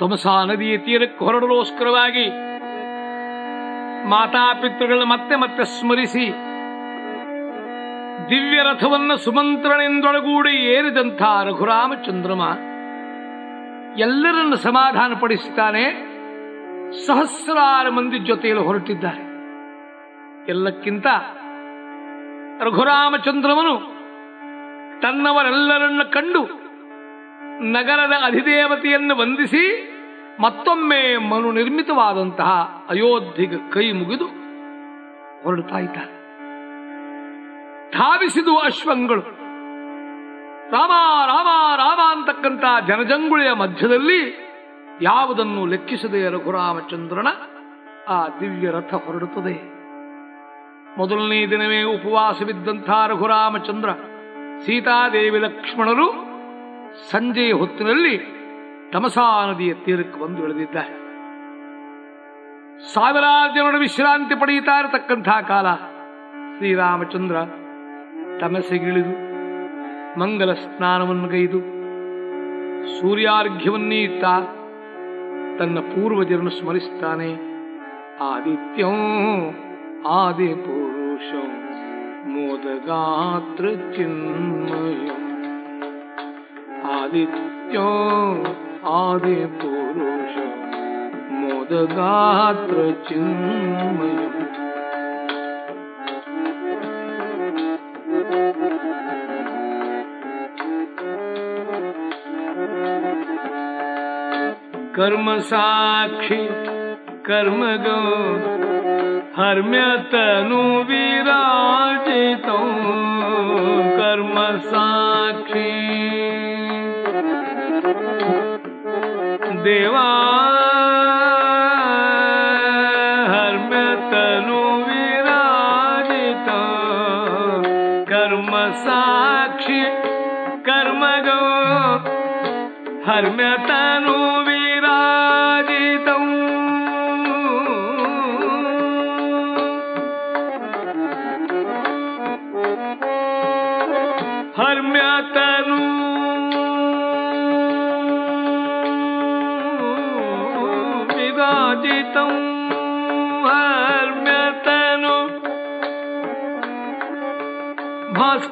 ತಮಸಾ ನದಿಯ ತೀರಕ್ಕೆ ಹೊರಡಲೋಸ್ಕರವಾಗಿ ಮಾತಾಪಿತೃಗಳನ್ನ ಮತ್ತೆ ಮತ್ತೆ ಸ್ಮರಿಸಿ ದಿವ್ಯ ರಥವನ್ನ ಸುಮಂತ್ರನೆಂದೊಳಗೂಡಿ ಏರಿದಂಥ ರಘುರಾಮಚಂದ್ರಮ ಎಲ್ಲರನ್ನು ಸಮಾಧಾನ ಪಡಿಸುತ್ತಾನೆ ಸಹಸ್ರಾರು ಮಂದಿ ಜೊತೆಯಲ್ಲಿ ಹೊರಟಿದ್ದಾರೆ. ಎಲ್ಲಕ್ಕಿಂತ ರಘುರಾಮಚಂದ್ರಮನು ತನ್ನವರೆಲ್ಲರನ್ನ ಕಂಡು ನಗರದ ಅಧಿದೇವತೆಯನ್ನು ವಂದಿಸಿ ಮತ್ತೊಮ್ಮೆ ಮನು ನಿರ್ಮಿತವಾದಂತಹ ಅಯೋಧ್ಯೆಗೆ ಕೈ ಮುಗಿದು ಹೊರಡ್ತಾ ಇದ್ದಾರೆ. ಧಾವಿಸಿದು ಅಶ್ವಂಗಳು. ರಾಮ ರಾಮ ರಾಮ ಅಂತಕ್ಕಂಥ ಜನಜಂಗುಳಿಯ ಮಧ್ಯದಲ್ಲಿ ಯಾವುದನ್ನು ಲೆಕ್ಕಿಸದೆ ರಘುರಾಮಚಂದ್ರನ ಆ ದಿವ್ಯ ರಥ ಹೊರಡುತ್ತದೆ. ಮೊದಲನೇ ದಿನವೇ ಉಪವಾಸವಿದ್ದಂಥ ರಘುರಾಮಚಂದ್ರ ಸೀತಾದೇವಿ ಲಕ್ಷ್ಮಣರು ಸಂಜೆಯ ಹೊತ್ತಿನಲ್ಲಿ ತಮಸಾ ನದಿಯ ತೀರಕ್ಕೆ ಬಂದು ಇಳಿದಿದ್ದಾರೆ. ಸಾವಿರಾರು ಜನರು ವಿಶ್ರಾಂತಿ ಪಡೆಯುತ್ತಾ ಇರತಕ್ಕಂತಹ ಕಾಲ. ಶ್ರೀರಾಮಚಂದ್ರ ತಮಸೆಗಿಳಿದು, ಮಂಗಲ ಸ್ನಾನವನ್ನು ಗೈದು ಸೂರ್ಯಾರ್ಘ್ಯವನ್ನೀತ ತನ್ನ ಪೂರ್ವಜರನ್ನು ಸ್ಮರಿಸ್ತಾನೆ. ಆದಿತ್ಯಂ ಆದಿ ಪುರುಷ ಮೋದಗಾತ್ರ ಚಿನ್ಮಯಂ. आदित्यो आदिपुरुष मोदगात्र चिन्मयम् कर्म साक्षी कर्म गो हर्म्यतनु विराजित कर्म साक्षी ದೇವಾ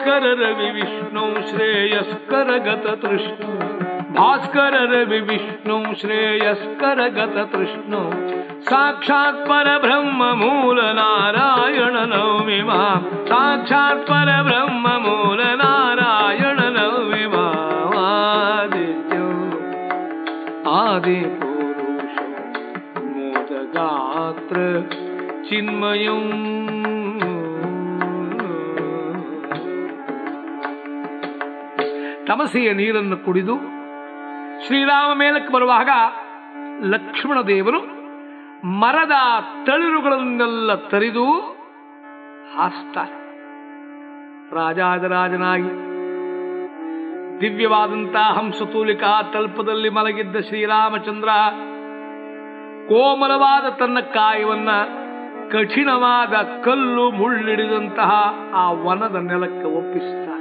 भास्करवि विष्णु श्रेयस्करगततृष्णु भास्कर रवि विष्णु श्रेयस्करगतृष्णु साक्षात् परब्रह्म मूल नारायण नौमि मा। साक्षात् पर मूल नारायण नौमि मादित्य आदिपूरुष। मोदगात्र चिन्मयम् ತಮಸೆಯ ನೀರನ್ನು ಕುಡಿದು ಶ್ರೀರಾಮ ಮೇಲಕ್ಕೆ ಬರುವಾಗ ಲಕ್ಷ್ಮಣ ದೇವರು ಮರದ ತಳಿರುಗಳನ್ನೆಲ್ಲ ತರಿದು ಹಾಸ್ತಾರೆ. ರಾಜಾದರಾಜನಾಗಿ ದಿವ್ಯವಾದಂತಹ ಹಂಸತೂಲಿಕಾ ತಲ್ಪದಲ್ಲಿ ಮಲಗಿದ್ದ ಶ್ರೀರಾಮಚಂದ್ರ ಕೋಮಲವಾದ ತನ್ನ ಕಾಯವನ್ನ ಕಠಿಣವಾದ ಕಲ್ಲು ಮುಳ್ಳಿಡಿದಂತಹ ಆ ವನದ ನೆಲಕ್ಕೆ ಒಪ್ಪಿಸುತ್ತಾನೆ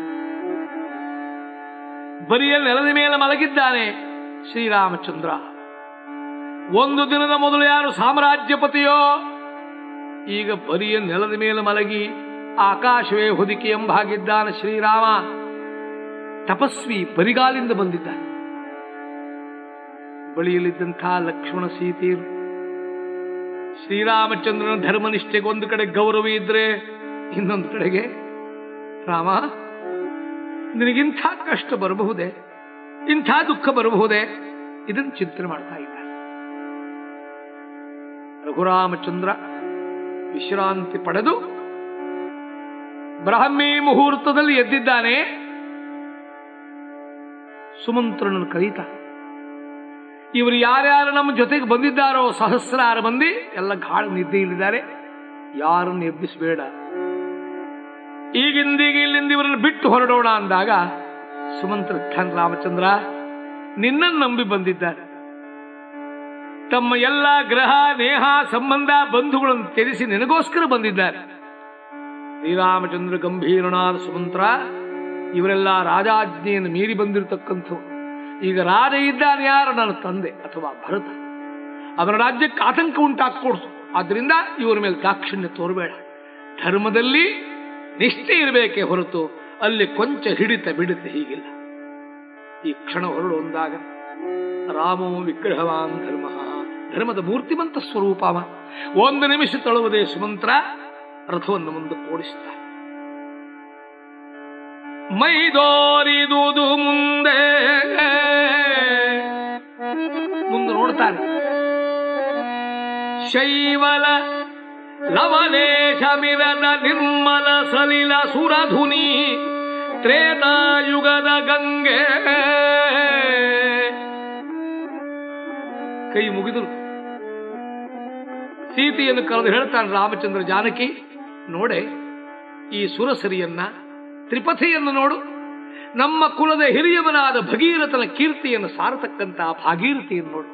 ಬರಿಯ ನೆಲದ ಮೇಲೆ ಮಲಗಿದ್ದಾನೆ ಶ್ರೀರಾಮಚಂದ್ರ. ಒಂದು ದಿನದ ಮೊದಲು ಯಾರು ಸಾಮ್ರಾಜ್ಯಪತಿಯೋ, ಈಗ ಬರಿಯ ನೆಲದ ಮೇಲೆ ಮಲಗಿ ಆಕಾಶವೇ ಹೊದಿಕೆ ಎಂಬಾಗಿದ್ದಾನೆ ಶ್ರೀರಾಮ. ತಪಸ್ವಿ ಬರಿಗಾಲಿಂದ ಬಂದಿದ್ದಾನೆ. ಬಳಿಯಲ್ಲಿದ್ದಂಥ ಲಕ್ಷ್ಮಣ ಸೀತೆಯರು ಶ್ರೀರಾಮಚಂದ್ರನ ಧರ್ಮನಿಷ್ಠೆಗೆ ಒಂದು ಕಡೆ ಗೌರವ ಇದ್ರೆ ಇನ್ನೊಂದು ಕಡೆಗೆ ರಾಮ ನಿನಗಿಂಥ ಕಷ್ಟ ಬರಬಹುದೇ? ಇಂಥ ದುಃಖ ಬರಬಹುದೇ? ಇದನ್ನು ಚಿಂತನೆ ಮಾಡ್ತಾ ಇದ್ದಾರೆ. ರಘುರಾಮಚಂದ್ರ ವಿಶ್ರಾಂತಿ ಪಡೆದು ಬ್ರಾಹ್ಮಿ ಮುಹೂರ್ತದಲ್ಲಿ ಎದ್ದಿದ್ದಾನೆ. ಸುಮಂತ್ರನನ್ನು ಕರೀತಾನೆ. ಇವರು ಯಾರ್ಯಾರು ನಮ್ಮ ಜೊತೆಗೆ ಬಂದಿದ್ದಾರೋ ಸಹಸ್ರಾರು ಮಂದಿ, ಎಲ್ಲ ಗಾಳ ನಿದ್ದೆ ಇಲ್ಲಿದ್ದಾರೆ ಯಾರನ್ನು ಎಬ್ಬಿಸಬೇಡ. ಈಗಿಂದೀಗ ಇಲ್ಲಿಂದ ಇವರನ್ನು ಬಿಟ್ಟು ಹೊರಡೋಣ ಅಂದಾಗ ಸುಮಂತ್ರ ಖಾನ್ ರಾಮಚಂದ್ರ, ನಿನ್ನನ್ನು ನಂಬಿ ಬಂದಿದ್ದಾರೆ. ತಮ್ಮ ಎಲ್ಲ ಗ್ರಹ, ನೇಹ, ಸಂಬಂಧ, ಬಂಧುಗಳನ್ನು ತ್ಯಜಿಸಿ ನಿನಗೋಸ್ಕರ ಬಂದಿದ್ದಾರೆ. ಶ್ರೀರಾಮಚಂದ್ರ ಗಂಭೀರನಾದ ಸುಮಂತ್ರ, ಇವರೆಲ್ಲ ರಾಜಾಜ್ಞೆಯನ್ನು ಮೀರಿ ಬಂದಿರತಕ್ಕಂಥವ್ರು. ಈಗ ರಾಜ ಇದ್ದಾನೆ ಯಾರು? ನನ್ನ ತಂದೆ ಅಥವಾ ಭರತ. ಅವರ ರಾಜ್ಯಕ್ಕೆ ಆತಂಕ ಉಂಟಾಗ್ಕೊಡ್ತು. ಆದ್ರಿಂದ ಇವರ ಮೇಲೆ ದಾಕ್ಷಿಣ್ಯ ತೋರಬೇಡ. ಧರ್ಮದಲ್ಲಿ ನಿಷ್ಠೆ ಇರಬೇಕೇ ಹೊರತು ಅಲ್ಲಿ ಕೊಂಚ ಹಿಡಿತ ಬಿಡಿತ ಹೀಗಿಲ್ಲ. ಈ ಕ್ಷಣ ಹೊರಡು ಒಂದಾಗ, ರಾಮೋ ವಿಗ್ರಹವಾನ್ ಧರ್ಮ, ಧರ್ಮದ ಮೂರ್ತಿಮಂತ ಸ್ವರೂಪವ. ಒಂದು ನಿಮಿಷ ತಳುವುದೇ ಸುಮಂತ್ರ, ರಥವನ್ನು ಮುಂದೆ ಓಡಿಸುತ್ತಾರೆ ಮೈದೋರಿದುದು ಮುಂದೆ ಮುಂದೆ ನೋಡ್ತಾನೆ. ಶೈವಲ ಲವಲೇಶಮಿರದ ನಿರ್ಮಲ ಸಲಿಲ ಸುರಧುನಿ ತ್ರೇತಾಯುಗದ ಗಂಗೆ. ಕೈ ಮುಗಿದರು. ಸೀತೆಯನ್ನು ಕರೆದು ಹೇಳ್ತಾನೆ ರಾಮಚಂದ್ರ ಜಾನಕಿ, ನೋಡೆ, ಈ ಸುರಸರಿಯನ್ನ, ತ್ರಿಪಥಿಯನ್ನು ನೋಡು. ನಮ್ಮ ಕುಲದ ಹಿರಿಯವನಾದ ಭಗೀರಥನ ಕೀರ್ತಿಯನ್ನು ಸಾರತಕ್ಕಂತಹ ಭಾಗೀರಥಿಯನ್ನು ನೋಡು.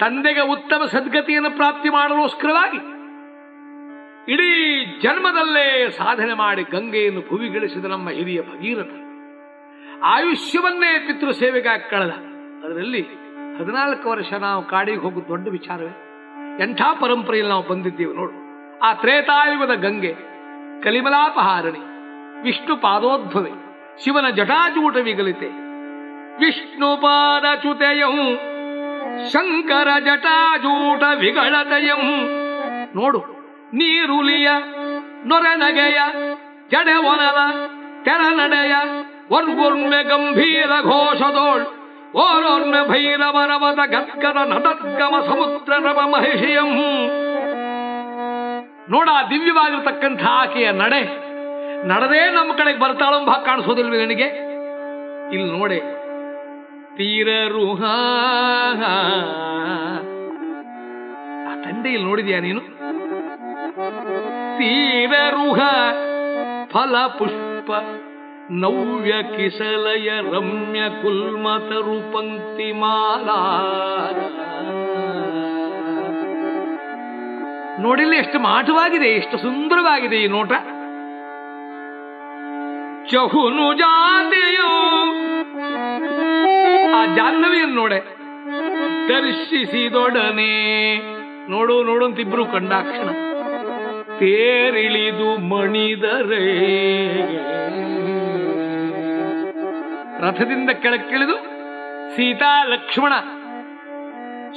ತಂದೆಗೆ ಉತ್ತಮ ಸದ್ಗತಿಯನ್ನು ಪ್ರಾಪ್ತಿ ಮಾಡಲೋಸ್ಕರವಾಗಿ ಇಡೀ ಜನ್ಮದಲ್ಲೇ ಸಾಧನೆ ಮಾಡಿ ಗಂಗೆಯನ್ನು ಭುವಿಗಿಳಿಸಿದ ನಮ್ಮ ಹಿರಿಯ ಭಗೀರಥ. ಆಯುಷ್ಯವನ್ನೇ ಪಿತೃ ಸೇವೆಗಾಗಿ ಕಳೆದ. ಅದರಲ್ಲಿ ಹದಿನಾಲ್ಕು ವರ್ಷ ನಾವು ಕಾಡಿಗೆ ಹೋಗುವ ದೊಡ್ಡ ವಿಚಾರವೇ. ಎಂಥ ಪರಂಪರೆಯಲ್ಲಿ ನಾವು ಬಂದಿದ್ದೀವಿ ನೋಡು. ಆ ತ್ರೇತಾಯುಗದ ಗಂಗೆ, ಕಲಿಮಲಾಪಹಾರಣಿ, ವಿಷ್ಣು ಪಾದೋದ್ಭವೆ, ಶಿವನ ಜಟಾಜೂಟ ವಿಗಲಿತೆ ವಿಷ್ಣು ಶಂಕರ ಜಟಾಜೂಟ ವಿಗಳದಯಂ ನೋಡು, ನೀರುಲಿಯ, ನೊರೆನಗೆಯ ಜಡೆ ಒನಲ ತೆರನಡೆಯ, ವರ್ಗುರ್ಮೆ ಗಂಭೀರ ಘೋಷದೋಳ್, ಓರೋರ್ಮೆ ಭೈರವರವದ ಗದ್ಗದ ನಟದ್ಗಮ ಸಮುದ್ರ ರಮ ಮಹಿಷಿಯಂ. ನೋಡ ದಿವ್ಯವಾಗಿರ್ತಕ್ಕಂಥ ಆಕೆಯ ನಡೆ, ನಡದೇ ನಮ್ಮ ಕಡೆಗೆ ಬರ್ತಾಳಂಬ ಕಾಣಿಸೋದಿಲ್ವೇ ನನಗೆ? ಇಲ್ಲಿ ನೋಡೆ ತೀರರುಹ ಆ ತಂದೆ ಇಲ್ಲಿ ನೋಡಿದ್ಯಾ ನೀನು? ತೀರರುಹ ಫಲ ಪುಷ್ಪ ನವ್ಯ ಕಿಸಲಯ ರಮ್ಯ ಕುಲ್ಮತರು ಪಂಕ್ತಿ ಮಾಲಾ. ನೋಡಿಲ್ಲ ಎಷ್ಟು ಮಾಠವಾಗಿದೆ ಎಷ್ಟು ಸುಂದರವಾಗಿದೆ ಈ ನೋಟ. ಚಹುನು ಜಾತಿಯು ಆ ಜಾಹ್ನವಿಯನ್ನು ನೋಡೆ. ದರ್ಶಿಸಿದೊಡನೆ. ನೋಡು ನೋಡು ಅಂತ ಇಬ್ರು ಕಂಡಾಕ್ಷಣ. ತೇರಿಳಿದು ಮಣಿದರೆ. ರಥದಿಂದ ಕೆಳಕ್ಕಿಳಿದು ಸೀತಾ, ಲಕ್ಷ್ಮಣ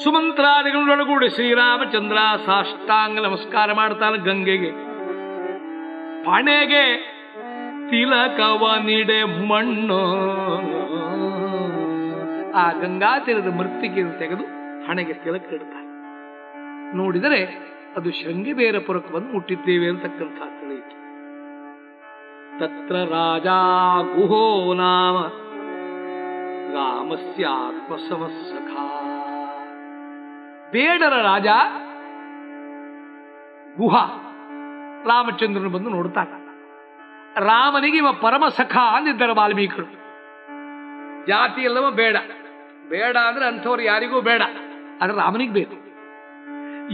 ಸುಮಂತ್ರಾದಿಗಳೊಳಗೂಡಿ ಶ್ರೀರಾಮಚಂದ್ರ ಸಾಷ್ಟಾಂಗ ನಮಸ್ಕಾರ ಮಾಡ್ತಾನೆ ಗಂಗೆಗೆ. ಪಣೆಗೆ ತಿಲಕವ ನಿಡೆ ಮಣ್ಣು. ಆ ಗಂಗಾ ತೀರದ ಮೃತ್ತಿಗೆಯನ್ನು ತೆಗೆದು ಹಣೆಗೆ ತಿಲಕ ಇಡ್ತಾರೆ. ನೋಡಿದರೆ ಅದು ಶೃಂಗಿಬೇರ ಪುರಕ್ಕೆ ಬಂದು ಮುಟ್ಟಿದ್ದೇವೆ ಅಂತಕ್ಕಂಥ ತಿಳಿಯಿತು. ತತ್ರ ರಾಜ ಗುಹೋ ನಾಮ ರಾಮಸ್ಯ ಆತ್ಮಸಮಸ್ಸಖ ಬೇಡರ ರಾಜ ಗುಹ ರಾಮಚಂದ್ರನು ಬಂದು ನೋಡ್ತಾನೆ ರಾಮನಿಗೆ ಇವ ಪರಮ ಸಖ ಅಂದಿದ್ದಾರೆ ವಾಲ್ಮೀಕರು ಜಾತಿ ಎಲ್ಲವ ಬೇಡ. ಬೇಡ ಅಂದ್ರೆ ಅಂಥವ್ರು ಯಾರಿಗೂ ಬೇಡ. ಆದ್ರೆ ರಾಮನಿಗೆ ಬೇಕು.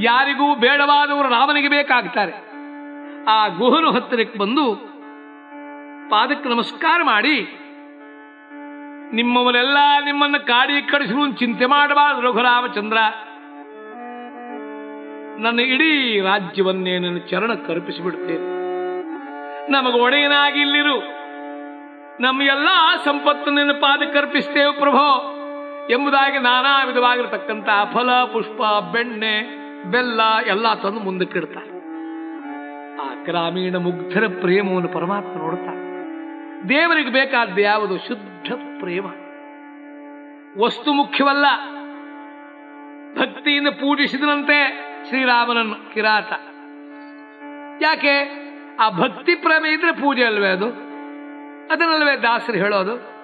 ಯಾರಿಗೂ ಬೇಡವಾದವರು ರಾಮನಿಗೆ ಬೇಕಾಗ್ತಾರೆ. ಆ ಗುಹನು ಹತ್ತಿರಕ್ಕೆ ಬಂದು ಪಾದಕ್ಕೆ ನಮಸ್ಕಾರ ಮಾಡಿ, ನಿಮ್ಮವರೆಲ್ಲ ನಿಮ್ಮನ್ನು ಕಾಡಿ ಕಡಿಸಲು ಚಿಂತೆ ಮಾಡಬಾರದು ರಘುರಾಮಚಂದ್ರ. ನನ್ನ ಇಡೀ ರಾಜ್ಯವನ್ನೇ ನನ್ನ ಚರಣ ಕರ್ಪಿಸಿಬಿಡುತ್ತೇನೆ ನಮಗೆ ಒಡೆಯನಾಗಿ ಇಲ್ಲಿರು. ನಮ್ಮ ಎಲ್ಲ ಸಂಪತ್ತು ನಿನ್ನ ಪಾದಕ್ಕರ್ಪಿಸ್ತೇವೆ ಪ್ರಭೋ. ಎಂಬುದಾಗಿ ನಾನಾ ವಿಧವಾಗಿರತಕ್ಕಂಥ ಫಲ, ಪುಷ್ಪ, ಬೆಣ್ಣೆ, ಬೆಲ್ಲ ಎಲ್ಲ ತಂದು ಮುಂದಕ್ಕಿಡ್ತಾರೆ ಆ ಗ್ರಾಮೀಣ ಮುಗ್ಧರ ಪ್ರೇಮವನ್ನು ಪರಮಾತ್ಮ ನೋಡುತ್ತಾರೆ ದೇವರಿಗೆ ಬೇಕಾದ ಯಾವುದು? ಶುದ್ಧ ಪ್ರೇಮ. ವಸ್ತು ಮುಖ್ಯವಲ್ಲ. ಭಕ್ತಿಯಿಂದ ಪೂಜಿಸಿದನಂತೆ ಶ್ರೀರಾಮನನ್ನು ಕಿರಾತ. ಯಾಕೆ? ಆ ಭಕ್ತಿ ಪ್ರೇಮ ಇದ್ರೆ ಪೂಜೆ ಅಲ್ವೇ ಅದು? ಅದನ್ನಲ್ವೇ ದಾಸರು ಹೇಳೋದು?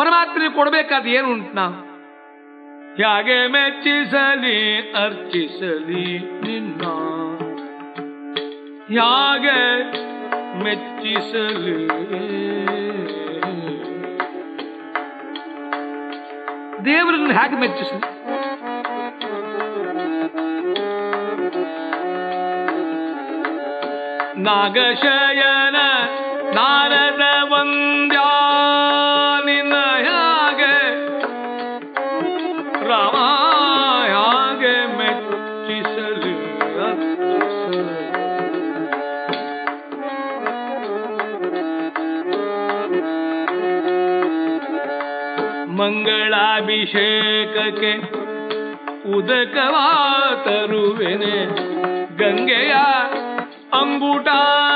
ಪರಮಾತ್ಮನಿಗೆ ಕೊಡಬೇಕಾದ ಏನು ಉಂಟು ನಾವು? ಹೇಗೆ ಮೆಚ್ಚಿಸಲಿ, ಅರ್ಚಿಸಲಿ ನಿನ್ನ. ಹೇಗೆ ಮೆಚ್ಚಿಸಲಿ. ದೇವರನ್ನು ಹೇಗೆ ಮೆಚ್ಚಿಸಲಿ? ನಾಗಶಯನ ನಾರದ ವಂದ್ಯಾ ಮಂಗಳಾಭಿಷೇಕಕ್ಕೆ ಉದಕವಾ ತರುವೆನೆ ಗಂಗೆಯ ಅಂಗುಟಾಗ್ರದಿ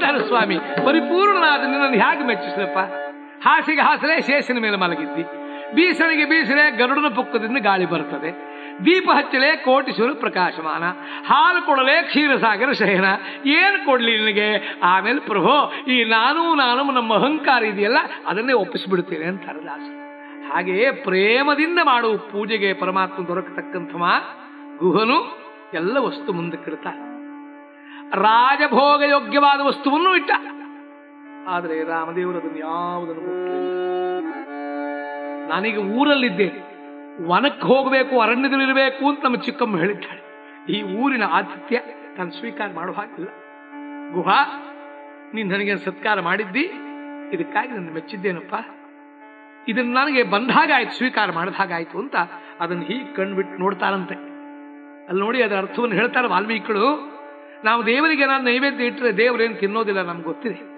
ದಾಸರಂತಾರೆ ಸ್ವಾಮಿ. ಪರಿಪೂರ್ಣನಾದ ನಿನ್ನನ್ನು ಹೇಗೆ ಮೆಚ್ಚಿಸಲಪ್ಪ? ಹಾಸಿಗೆ ಹಾಸಲೆ ಶೇಷನ ಮೇಲೆ ಮಲಗಿದ್ದಿ. ಬೀಸಣಿಗೆ ಬೀಸಲೆ ಗರುಡನ ಪುಕ್ಕದಿಂದ ಗಾಳಿ ಬರುತ್ತದೆ. ದೀಪ ಹಚ್ಚಲೆ ಕೋಟಿಸುವರು ಪ್ರಕಾಶಮಾನ. ಹಾಲು ಕೊಡಲೆ ಕ್ಷೀರಸಾಗರ ಶಯನ. ಏನು ಕೊಡ್ಲಿ ನಿನಗೆ? ಆಮೇಲೆ ಪ್ರಭೋ, ಈ ನಾನು ನಾನು ನಮ್ಮ ಅಹಂಕಾರ ಇದೆಯಲ್ಲ, ಅದನ್ನೇ ಒಪ್ಪಿಸಿಬಿಡ್ತೇನೆ ಅಂತಾರೆ ದಾಸ. ಹಾಗೆಯೇ ಪ್ರೇಮದಿಂದ ಮಾಡುವ ಪೂಜೆಗೆ ಪರಮಾತ್ಮ ದೊರಕತಕ್ಕಂಥವ ಗುಹನು ಎಲ್ಲ ವಸ್ತು ಮುಂದಕ್ಕಿಡ್ತಾನೆ. ರಾಜಭೋಗ ಯೋಗ್ಯವಾದ ವಸ್ತುವನ್ನು ಇಟ್ಟ. ಆದರೆ ರಾಮದೇವರು ಅದನ್ನು ಯಾವುದನ್ನು ನಾನೀಗ ಊರಲ್ಲಿದ್ದೆ. ವನಕ್ಕೆ ಹೋಗಬೇಕು ಅರಣ್ಯದಲ್ಲಿರಬೇಕು ಅಂತ ನಮ್ಮ ಚಿಕ್ಕಮ್ಮ ಹೇಳಿದ್ದಾಳೆ. ಈ ಊರಿನ ಆತಿಥ್ಯ ನಾನು ಸ್ವೀಕಾರ ಮಾಡುವ ಹಾಗಿಲ್ಲ ಗುಹಾ, ನೀನು ನನಗೆ ಸತ್ಕಾರ ಮಾಡಿದ್ದಿ? ಇದಕ್ಕಾಗಿ ನನ್ನ ಮೆಚ್ಚಿದ್ದೇನಪ್ಪ? ಇದನ್ನು ನನಗೆ ಬಂದ ಆಯ್ತು, ಸ್ವೀಕಾರ ಮಾಡಿದ ಹಾಗಾಯ್ತು ಅಂತ ಅದನ್ನು ಹೀಗೆ ಕಣ್ಬಿಟ್ಟು ನೋಡ್ತಾರಂತೆ. ಅಲ್ಲಿ ನೋಡಿ ಅದರ ಅರ್ಥವನ್ನು ಹೇಳ್ತಾರೆ ವಾಲ್ಮೀಕಿಗಳು. ನಾವು ದೇವರಿಗೆ ನಾನು ನೈವೇದ್ಯ ಇಟ್ಟರೆ ದೇವರೇನು ತಿನ್ನೋದಿಲ್ಲ ನಮ್ಗೆ ಗೊತ್ತಿದೆ.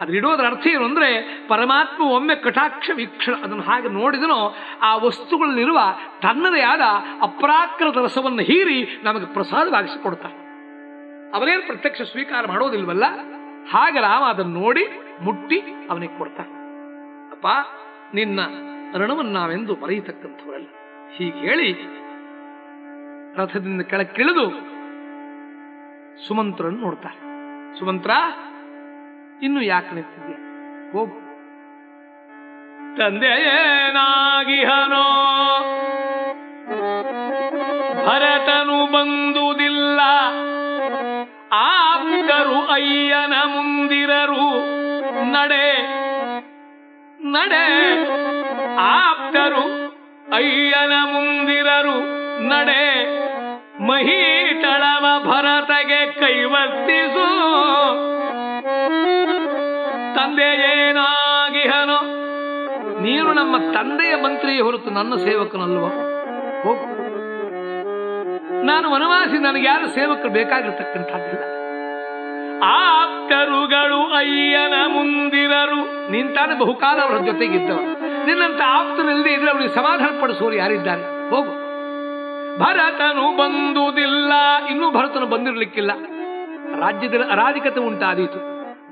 ಅದ್ರ ಇಡೋದ್ರ ಅರ್ಥ ಏನು ಅಂದ್ರೆ ಪರಮಾತ್ಮ ಒಮ್ಮೆ ಕಟಾಕ್ಷ ವೀಕ್ಷಣ ಅದನ್ನು ಹಾಗೆ ನೋಡಿದನೋ ಆ ವಸ್ತುಗಳಲ್ಲಿರುವ ತನ್ನದೇ ಆದ ಅಪ್ರಾಕೃತ ರಸವನ್ನು ಹೀರಿ ನಮಗೆ ಪ್ರಸಾದವಾಗಿಸಿಕೊಡ್ತಾನೆ ಅವನೇನು ಪ್ರತ್ಯಕ್ಷ ಸ್ವೀಕಾರ ಮಾಡೋದಿಲ್ವಲ್ಲ? ಹಾಗೆ ರಾಮ ಅದನ್ನು ನೋಡಿ ಮುಟ್ಟಿ ಅವನಿಗೆ ಕೊಡ್ತಾನೆ. ಅಪ್ಪ, ನಿನ್ನ ಋಣವನ್ನು ನಾವೆಂದು ಮರೆಯತಕ್ಕಂಥವರಲ್ಲ ಹೀಗೆ ಹೇಳಿ ರಥದಿಂದ ಕೆಳಕ್ಕಿಳಿದು ಸುಮಂತ್ರನ್ನು ನೋಡ್ತಾರೆ. ಸುಮಂತ್ರ, ಇನ್ನು ಯಾಕೆ ನಿಂತಿದ್ದೆ ಹೋಗು. ತಂದೆಯೇನಾಗಿಹನೋ ಭರತನು ಬಂದುದಿಲ್ಲ. ಆಪ್ತರು ಅಯ್ಯನ ಮುಂದಿರರು. ನಡೆ ನಡೆ. ಆಪ್ತರು ಅಯ್ಯನ ಮುಂದಿರರು. ನಡೆ ಮಹೀತಳವ ಭರತಗೆ ಕೈವರ್ತಿಸು. ತಂದೆಯೇನಾಗಿಹನು? ನೀನು ನಮ್ಮ ತಂದೆಯ ಮಂತ್ರಿಯೇ ಹೊರತು ನನ್ನ ಸೇವಕನಲ್ವ? ನಾನು ವನವಾಸಿ, ನನಗೆ ಯಾರು ಸೇವಕರು ಬೇಕಾಗಿರ್ತಕ್ಕಂಥದ್ದಿಲ್ಲ. ಆಪ್ತರುಗಳು ಅಯ್ಯನ ಮುಂದಿರರು ನಿಂತಾನೆ ಬಹುಕಾಲ ಅವರ ಜೊತೆಗಿದ್ದವ. ನಿನ್ನಂತ ಆಪ್ತರಿಲ್ಲದೆ ಇದ್ರೆ ಅವರಿಗೆ ಸಮಾಧಾನ ಪಡಿಸೋರು ಯಾರಿದ್ದಾರೆ? ಹೋಗು. ಭರತನು ಬಂದುದಿಲ್ಲ. ಇನ್ನೂ ಭರತನು ಬಂದಿರಲಿಕ್ಕಿಲ್ಲ. ರಾಜ್ಯದಲ್ಲಿ ಅರಾಧಿಕತೆ ಉಂಟಾದೀತು.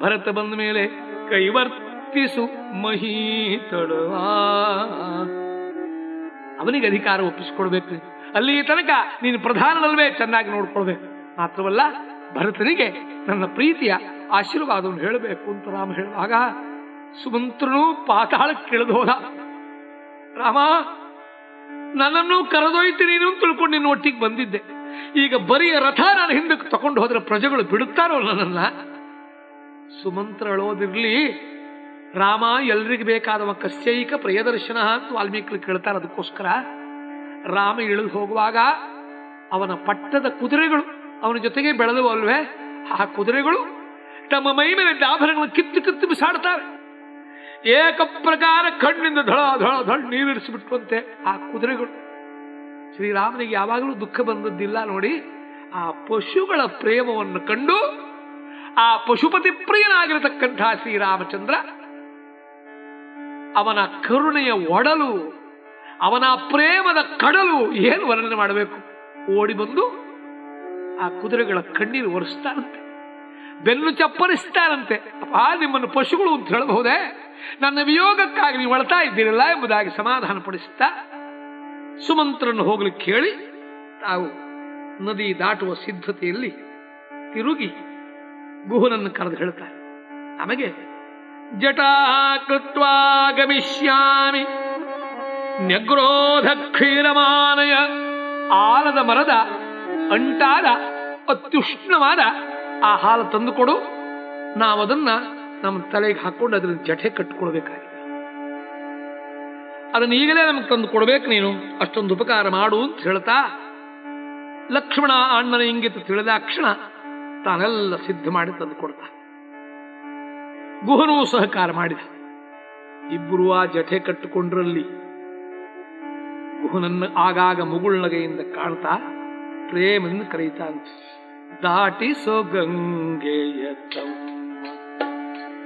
ಭರತ ಬಂದ ಮೇಲೆ ಕೈವರ್ತಿಸು ಮಹೀತಳುವ ಅವನಿಗೆ ಅಧಿಕಾರ ಒಪ್ಪಿಸಿಕೊಡ್ಬೇಕು. ಅಲ್ಲಿ ತನಕ ನೀನು ಪ್ರಧಾನದಲ್ವೇ ಚೆನ್ನಾಗಿ ನೋಡ್ಕೊಳ್ಬೇಕು. ಮಾತ್ರವಲ್ಲ, ಭರತನಿಗೆ ನನ್ನ ಪ್ರೀತಿಯ ಆಶೀರ್ವಾದವನ್ನು ಹೇಳಬೇಕು ಅಂತ ರಾಮ ಹೇಳುವಾಗ, ಸುಮಂತ್ರನು ಪಾತಾಳಕ್ಕೆ ಇಳಿದು ಹೋದ. ರಾಮ ನನ್ನನ್ನು ಕರೆದೊಯ್ತೀನಿ ನೀನು ತಿಳ್ಕೊಂಡು ನಿನ್ನ ಒಟ್ಟಿಗೆ ಬಂದಿದ್ದೆ. ಈಗ ಬರಿಯ ರಥ ನಾನು ಹಿಂದಕ್ಕೆ ತಗೊಂಡು ಹೋದ್ರೆ ಪ್ರಜೆಗಳು ಬಿಡುತ್ತಾರೋ ನನ್ನ ಸುಮಂತ್ರ ಅಳೋದಿರ್ಲಿ. ರಾಮ ಎಲ್ರಿಗೂ ಬೇಕಾದವ ಕಶ್ಯೈಕ ಪ್ರಿಯದರ್ಶನ ಅಂತ ವಾಲ್ಮೀಕಿ ಕೇಳ್ತಾರೆ ಅದಕ್ಕೋಸ್ಕರ. ರಾಮ ಇಳಿದು ಹೋಗುವಾಗ ಅವನ ಪಟ್ಟದ ಕುದುರೆಗಳು ಅವನ ಜೊತೆಗೆ ಬೆಳೆದವು ಅಲ್ವೇ? ಆ ಕುದುರೆಗಳು ತಮ್ಮ ಮೈ ಮೇಲೆ ಆಭರಣಗಳನ್ನು ಕಿತ್ತು ಕಿತ್ತು ಬಿಸಾಡ್ತಾವೆ. ಏಕ ಪ್ರಕಾರ ಕಣ್ಣಿಂದ ಧಳ ಧಳ ಧಳ ಬಿಟ್ವಂತೆ ಆ ಕುದುರೆಗಳು. ಶ್ರೀರಾಮನಿಗೆ ಯಾವಾಗಲೂ ದುಃಖ ಬಂದದ್ದಿಲ್ಲ ನೋಡಿ, ಆ ಪಶುಗಳ ಪ್ರೇಮವನ್ನು ಕಂಡು, ಆ ಪಶುಪತಿ ಪ್ರಿಯನಾಗಿರತಕ್ಕಂಥ ಶ್ರೀರಾಮಚಂದ್ರ ಅವನ ಕರುಣೆಯ ಒಡಲು, ಅವನ ಪ್ರೇಮದ ಕಡಲು ಏನು ವರ್ಣನೆ ಮಾಡಬೇಕು? ಓಡಿ ಬಂದು ಆ ಕುದುರೆಗಳ ಕಣ್ಣೀರು ಒರೆಸ್ತಾನಂತೆ ಬೆನ್ನು ಚಪ್ಪರಿಸ್ತಾನಂತೆ ಆ ನಿಮ್ಮನ್ನು ಪಶುಗಳು ಅಂತ ಹೇಳಬಹುದೇ? ನನ್ನ ವಿಯೋಗಕ್ಕಾಗಿ ನೀವು ಅಳ್ತಾ ಇದ್ದೀರಲ್ಲ ಎಂಬುದಾಗಿ ಸಮಾಧಾನ ಪಡಿಸ್ತಾ ಸುಮಂತ್ರನ್ನು ಹೋಗ್ಲಿಕ್ಕೆ ಹೇಳಿ, ತಾವು ನದಿ ದಾಟುವ ಸಿದ್ಧತೆಯಲ್ಲಿ ತಿರುಗಿ ಗುಹುನನ್ನು ಕರೆದು ಹೇಳ್ತಾರೆ. ನಮಗೆ ಜಟಾ ಕೃತ್ವಾ ಗಮಿಷ್ಯಾಮಿ ನ್ಯಗ್ರೋಧ ಕ್ಷೀರಮಾನಯ ಆಲದ ಮರದ ಅಂಟಾದ ಅತ್ಯುಷ್ಣವಾದ ಆ ಹಾಲು ತಂದುಕೊಡು, ನಾವದನ್ನ ನಮ್ಮ ತಲೆಗೆ ಹಾಕೊಂಡು ಅದನ್ನ ಜಠೆ ಕಟ್ಟಿಕೊಳ್ಬೇಕಾಗಿದೆ ಅದನ್ನ ಈಗಲೇ ನಮಗೆ ತಂದು ಕೊಡ್ಬೇಕು ನೀನು. ಅಷ್ಟೊಂದು ಉಪಕಾರ ಮಾಡು ಅಂತ ಹೇಳ್ತಾ, ಲಕ್ಷ್ಮಣ ಅಣ್ಣನ ಇಂಗಿತ ತಿಳಿದಾಕ್ಷಣ ತಾನೆಲ್ಲ ಸಿದ್ಧ ಮಾಡಿ ತಂದು ಕೊಡ್ತ. ಗುಹನೂ ಸಹಕಾರ ಮಾಡಿದ. ಇಬ್ಬರು ಆ ಜಠೆ ಕಟ್ಟಿಕೊಂಡ್ರಲ್ಲಿ ಗುಹನನ್ನು ಆಗಾಗ ಮುಗುಳ್ನಗೆಯಿಂದ ಕಾಣ್ತಾ ಪ್ರೇಮದಿಂದ ಕರೀತಾ ಅಂತ ದಾಟಿಸೋ ಗಂಗೆಯ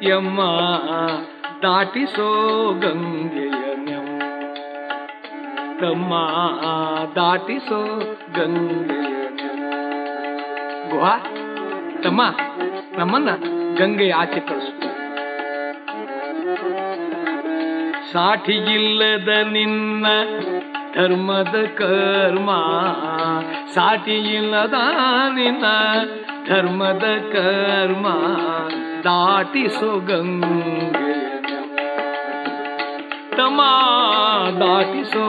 ಯಮ್ಮ, ದಾಟಿಸೋ ಗಂಗೆಯ ತಮ್ಮ, ದಾಟಿಸೋ ಗಂಗೆಯ. ಗುಹಾ, ತಮ್ಮ, ನಮ್ಮನ್ನ ಗಂಗೆಯ ಆಚೆ ಕಳಿಸು ಸಾಠಿಯಿಲ್ಲದ ನಿನ್ನ ಧರ್ಮದ ಕರ್ಮ, ಸಾಟಿಯಿಲ್ಲದ ನಿನ್ನ ಧರ್ಮದ ಕರ್ಮ. गंग तमा दाटी सो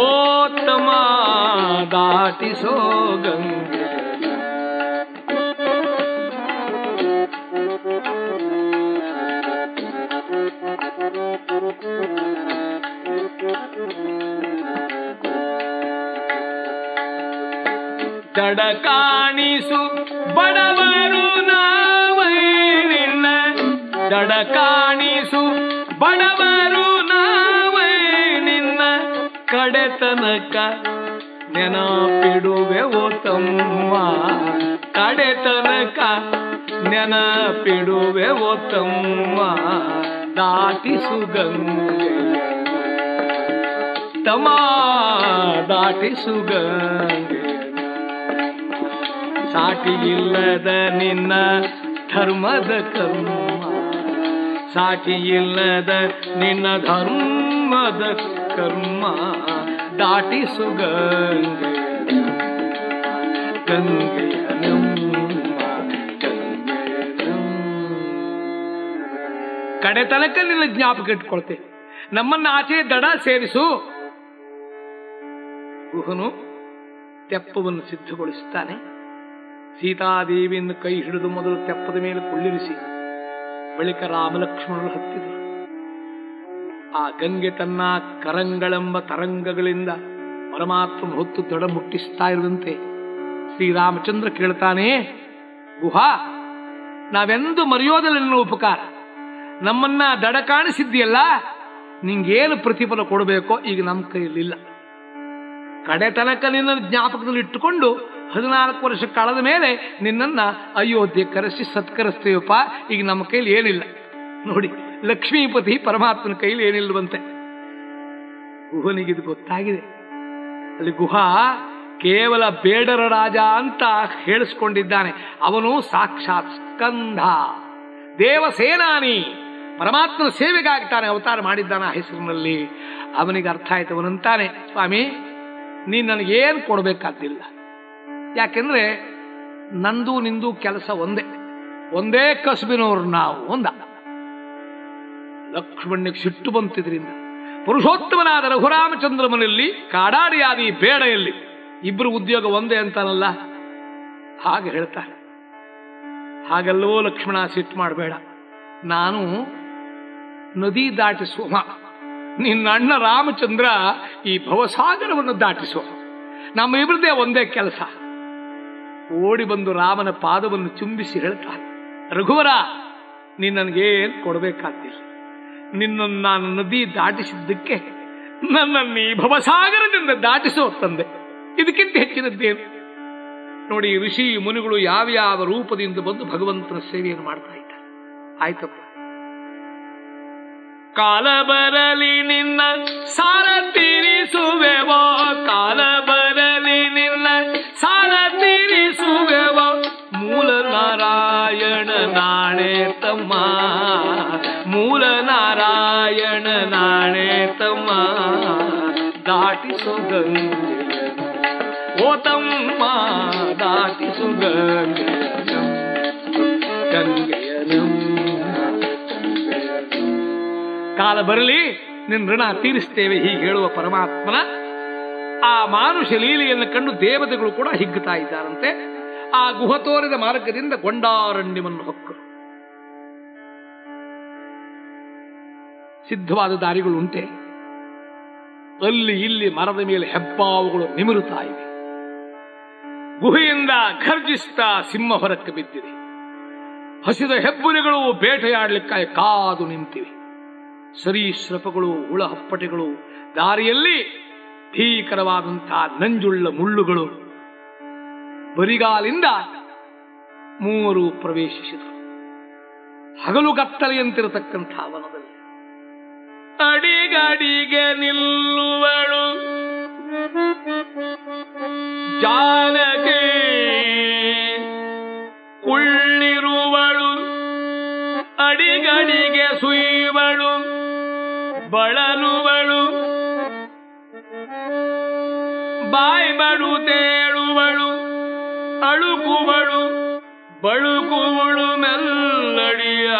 ओ तमा दाटी Thank you. ದಡ ಕಾಣಿಸು, ಬಡವರು ನಿನ್ನ. ದಡ ಕಾಣಿಸು, ಬಡವರು ನಾವೈ ನಿನ್ನ. ಕಡೆತನಕ ನೆನಪಿಡುವೆ ಓ ತಮ್ಮ. ಕಡೆತನಕ ನೆನಪಿಡುವೆ ಓ ತಮ್ಮ. ದಾಟಿಸು ಗಂಗೆ ತಮ ದಾಟಿಸು ಗಂಗೆಯ ಇಲ್ಲದ ನಿನ್ನ ಧರ್ಮದ ಕರ್ಮ ಇಲ್ಲದ ನಿನ್ನ ಧರ್ಮದ ಕರ್ಮ ಗಂಗೆಯ ನಮ್ಮ. ಕಡೆ ತನಕ ನಿನ್ನ ಜ್ಞಾಪಕ ಇಟ್ಕೊಳ್ತೆ. ನಮ್ಮನ್ನ ಆಚೆ ದಡ ಸೇರಿಸು. ಗುಹನು ತೆಪ್ಪವನ್ನು ಸಿದ್ಧಗೊಳಿಸುತ್ತಾನೆ ಸೀತಾದೇವಿಯನ್ನು ಕೈ ಹಿಡಿದು ಮೊದಲು ತೆಪ್ಪದ ಮೇಲೆ ಕುಳ್ಳಿರಿಸಿ, ಬಳಿಕ ರಾಮಲಕ್ಷ್ಮಣರು ಹತ್ತಿದರು. ಆ ಗಂಗೆ ತನ್ನ ಕರಂಗಳೆಂಬ ತರಂಗಗಳಿಂದ ಪರಮಾತ್ಮ ಹೊತ್ತು ದಡ ಮುಟ್ಟಿಸ್ತಾ ಇರುವಂತೆ ಶ್ರೀರಾಮಚಂದ್ರ ಕೇಳ್ತಾನೆ, ಗುಹಾ, ನಾವೆಂದು ಮರೆಯೋದಲ್ಲ ಉಪಕಾರ? ನಮ್ಮನ್ನ ದಡ ಕಾಣಿಸಿದ್ಯಲ್ಲ ನಿಂಗೇನು ಪ್ರತಿಫಲ ಕೊಡಬೇಕೋ? ಈಗ ನಮ್ಮ ಕೈಯಲ್ಲಿಲ್ಲ. ಕಡೆ ತನಕ ನಿನ್ನ ಜ್ಞಾಪಕದಲ್ಲಿ ಇಟ್ಟುಕೊಂಡು ಹದಿನಾಲ್ಕು ವರ್ಷ ಕಳೆದ ಮೇಲೆ ನಿನ್ನನ್ನು ಅಯೋಧ್ಯೆ ಕರೆಸಿ ಸತ್ಕರಿಸ್ತೀವಪ್ಪ. ಈಗ ನಮ್ಮ ಕೈಲಿ ಏನಿಲ್ಲ. ನೋಡಿ, ಲಕ್ಷ್ಮೀಪತಿ ಪರಮಾತ್ಮನ ಕೈಲಿ ಏನಿಲ್ಲವಂತೆ. ಗುಹನಿಗಿದು ಗೊತ್ತಾಗಿದೆ. ಅಲ್ಲಿ ಗುಹಾ ಕೇವಲ ಬೇಡರ ರಾಜ ಅಂತ ಹೇಳಿಸ್ಕೊಂಡಿದ್ದಾನೆ. ಅವನು ಸಾಕ್ಷಾತ್ ಸ್ಕಂಧ. ದೇವಸೇನಾನಿ. ಪರಮಾತ್ಮನ ಸೇವೆಗಾಗ್ತಾನೆ ಅವತಾರ ಮಾಡಿದ್ದಾನೆ ಆ ಹೆಸರಿನಲ್ಲಿ. ಅವನಿಗೆ ಅರ್ಥ ಆಯ್ತು ಅವನಂತಾನೆ. ಸ್ವಾಮಿ, ನೀನು ನನಗೇನು ಕೊಡಬೇಕಾದ್ದಿಲ್ಲ. ಯಾಕೆಂದ್ರೆ ನಂದು ನಿಂದು ಕೆಲಸ ಒಂದೇ. ಒಂದೇ ಕಸುಬಿನವ್ರು ನಾವು, ಒಂದ. ಲಕ್ಷ್ಮಣ್ಣಿಗೆ ಸಿಟ್ಟು ಬಂತಿದ್ರಿಂದ. ಪುರುಷೋತ್ತಮನಾದ ರಘುರಾಮಚಂದ್ರ ಮನೆಯಲ್ಲಿ ಕಾಡಾಡಿಯಾದಿ ಬೇಡೆಯಲ್ಲಿ. ಇಬ್ಬರು ಉದ್ಯೋಗ ಒಂದೇ ಅಂತಾನಲ್ಲ? ಹಾಗೆ ಹೇಳ್ತಾರೆ. ಹಾಗೆಲ್ಲವೋ ಲಕ್ಷ್ಮಣ ಸಿಟ್ಟು ಮಾಡಬೇಡ. ನಾನು ನದಿ ದಾಟಿಸುವ. ನಿನ್ನ ಅಣ್ಣ ರಾಮಚಂದ್ರ ಈ ಭವಸಾಗರವನ್ನು ದಾಟಿಸುವ. ನಮ್ಮ ಇಬ್ಬರದೇ ಒಂದೇ ಕೆಲಸ. ಓಡಿ ಬಂದು ರಾಮನ ಪಾದವನ್ನು ಚುಂಬಿಸಿ ಹೇಳ್ತಾನೆ, ರಘುವರ, ನೀನ್ ಕೊಡಬೇಕಾಗ್ತಿಲ್ಲ. ನಿನ್ನನ್ನು ನಾನು ನದಿ ದಾಟಿಸಿದ್ದಕ್ಕೆ ನನ್ನನ್ನು ಈ ಭವಸಾಗರದಿಂದ ದಾಟಿಸೋ ತಂದೆ. ಇದಕ್ಕಿಂತ ಹೆಚ್ಚಿನದ್ದೇನು? ನೋಡಿ, ಋಷಿ ಮುನಿಗಳು ಯಾವ್ಯಾವ ರೂಪದಿಂದ ಬಂದು ಭಗವಂತನ ಸೇವೆಯನ್ನು ಮಾಡ್ತಾ ಇದ್ದಾರೆ. ಆಯ್ತಪ್ಪ. ಕಾಲ ಬರಲಿ ನಿನ್ನ ಸಾರ ತೀರಿಸುವೆವೋ, ಕಾಲ ಬರಲಿ ನಾಣೆ ತಮ್ಮ. ಮೂಲ ನಾರಾಯಣ ನಾಣೆ ತಮ್ಮ. ದಾಟಿಸು ಓ ತಮ್ಮ ದಾಟಿಸು ಗಂಗೆಯ ಗಂಗೆಯ ಕಾಲ ಬರಲಿ ನಿನ್ನ ಋಣ ತೀರಿಸ್ತೇವೆ, ಹೀಗೆ ಹೇಳುವ ಪರಮಾತ್ಮನ. ಆ ಮಾನುಷ ಲೀಲೆಯನ್ನು ಕಂಡು ದೇವತೆಗಳು ಕೂಡ ಹಿಗ್ಗುತ್ತಾ ಇದ್ದಾರಂತೆ. ಆ ಗುಹ ತೋರಿದ ಮಾರ್ಗದಿಂದ ಗೊಂಡಾರಣ್ಯವನ್ನು ಹೊಕ್ಕರು ಸಿದ್ಧವಾದ ದಾರಿಗಳು ಉಂಟೆ ಅಲ್ಲಿ ಇಲ್ಲಿ ಮರದ ಮೇಲೆ ಹೆಬ್ಬಾವುಗಳು ನಿಮಿರುತ್ತಾ ಇವೆ. ಗುಹೆಯಿಂದ ಘರ್ಜಿಸ್ತಾ ಸಿಂಹ ಹೊರಕ್ಕೆ ಬಿದ್ದಿದೆ. ಹಸಿದ ಹೆಬ್ಬುಲಿಗಳು ಬೇಟೆಯಾಡಲಿಕ್ಕಾಗಿ ಕಾದು ನಿಂತಿವೆ. ಸರೀಸೃಪಗಳು ಹುಳಹಪ್ಪಟೆಗಳು ದಾರಿಯಲ್ಲಿ ಭೀಕರವಾದಂತಹ ನಂಜುಳ್ಳ ಮುಳ್ಳುಗಳು. ಬರಿಗಾಲಿಂದ ಮೂವರು ಪ್ರವೇಶಿಸಿದರು. ಹಗಲು ವನದ ವನದಲ್ಲಿ ಅಡಿಗಡಿಗೆ ನಿಲ್ಲುವಳು. ಜಾನಕಿ ಉಳ್ಳಿರುವಳು. ಅಡಿಗಡಿಗೆ ಸುಯ್ಯುವಳು ಬಳಲುವಳು. ಬಾಯಿ ಬಡು ತೇಳುವಳು. ಅಳುಕುವಳು. ಬಳುಕುವಳು ಮೆಲ್ಲಡಿಯ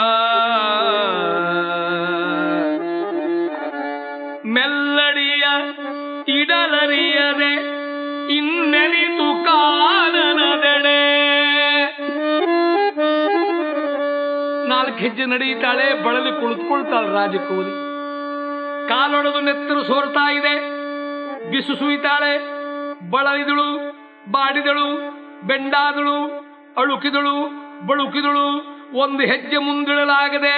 ಇಡಲರಿಯದೆ ಇನ್ನೆನಿತು ಕಾಲನದೆಡೆ ನಾಲ್ಕು ಹೆಜ್ಜೆ ನಡೀತಾಳೆ ಬಳಲಿ ಕುಳಿತುಕೊಳ್ತಾಳೆ ರಾಜಕೋಲಿ. ಕಾಲೊಡೆದು ನೆತ್ತರು ಸೋರ್ತಾ ಇದೆ, ಬಿಸು ಸುಯಿತಾಳೆ. ಬಳಲಿದಳು, ಬಾಡಿದಳು, ಬೆಂಡಾದಳು, ಅಳುಕಿದಳು, ಬಳುಕಿದಳು. ಒಂದು ಹೆಜ್ಜೆ ಮುಂದಿಡಲಾಗದೆ,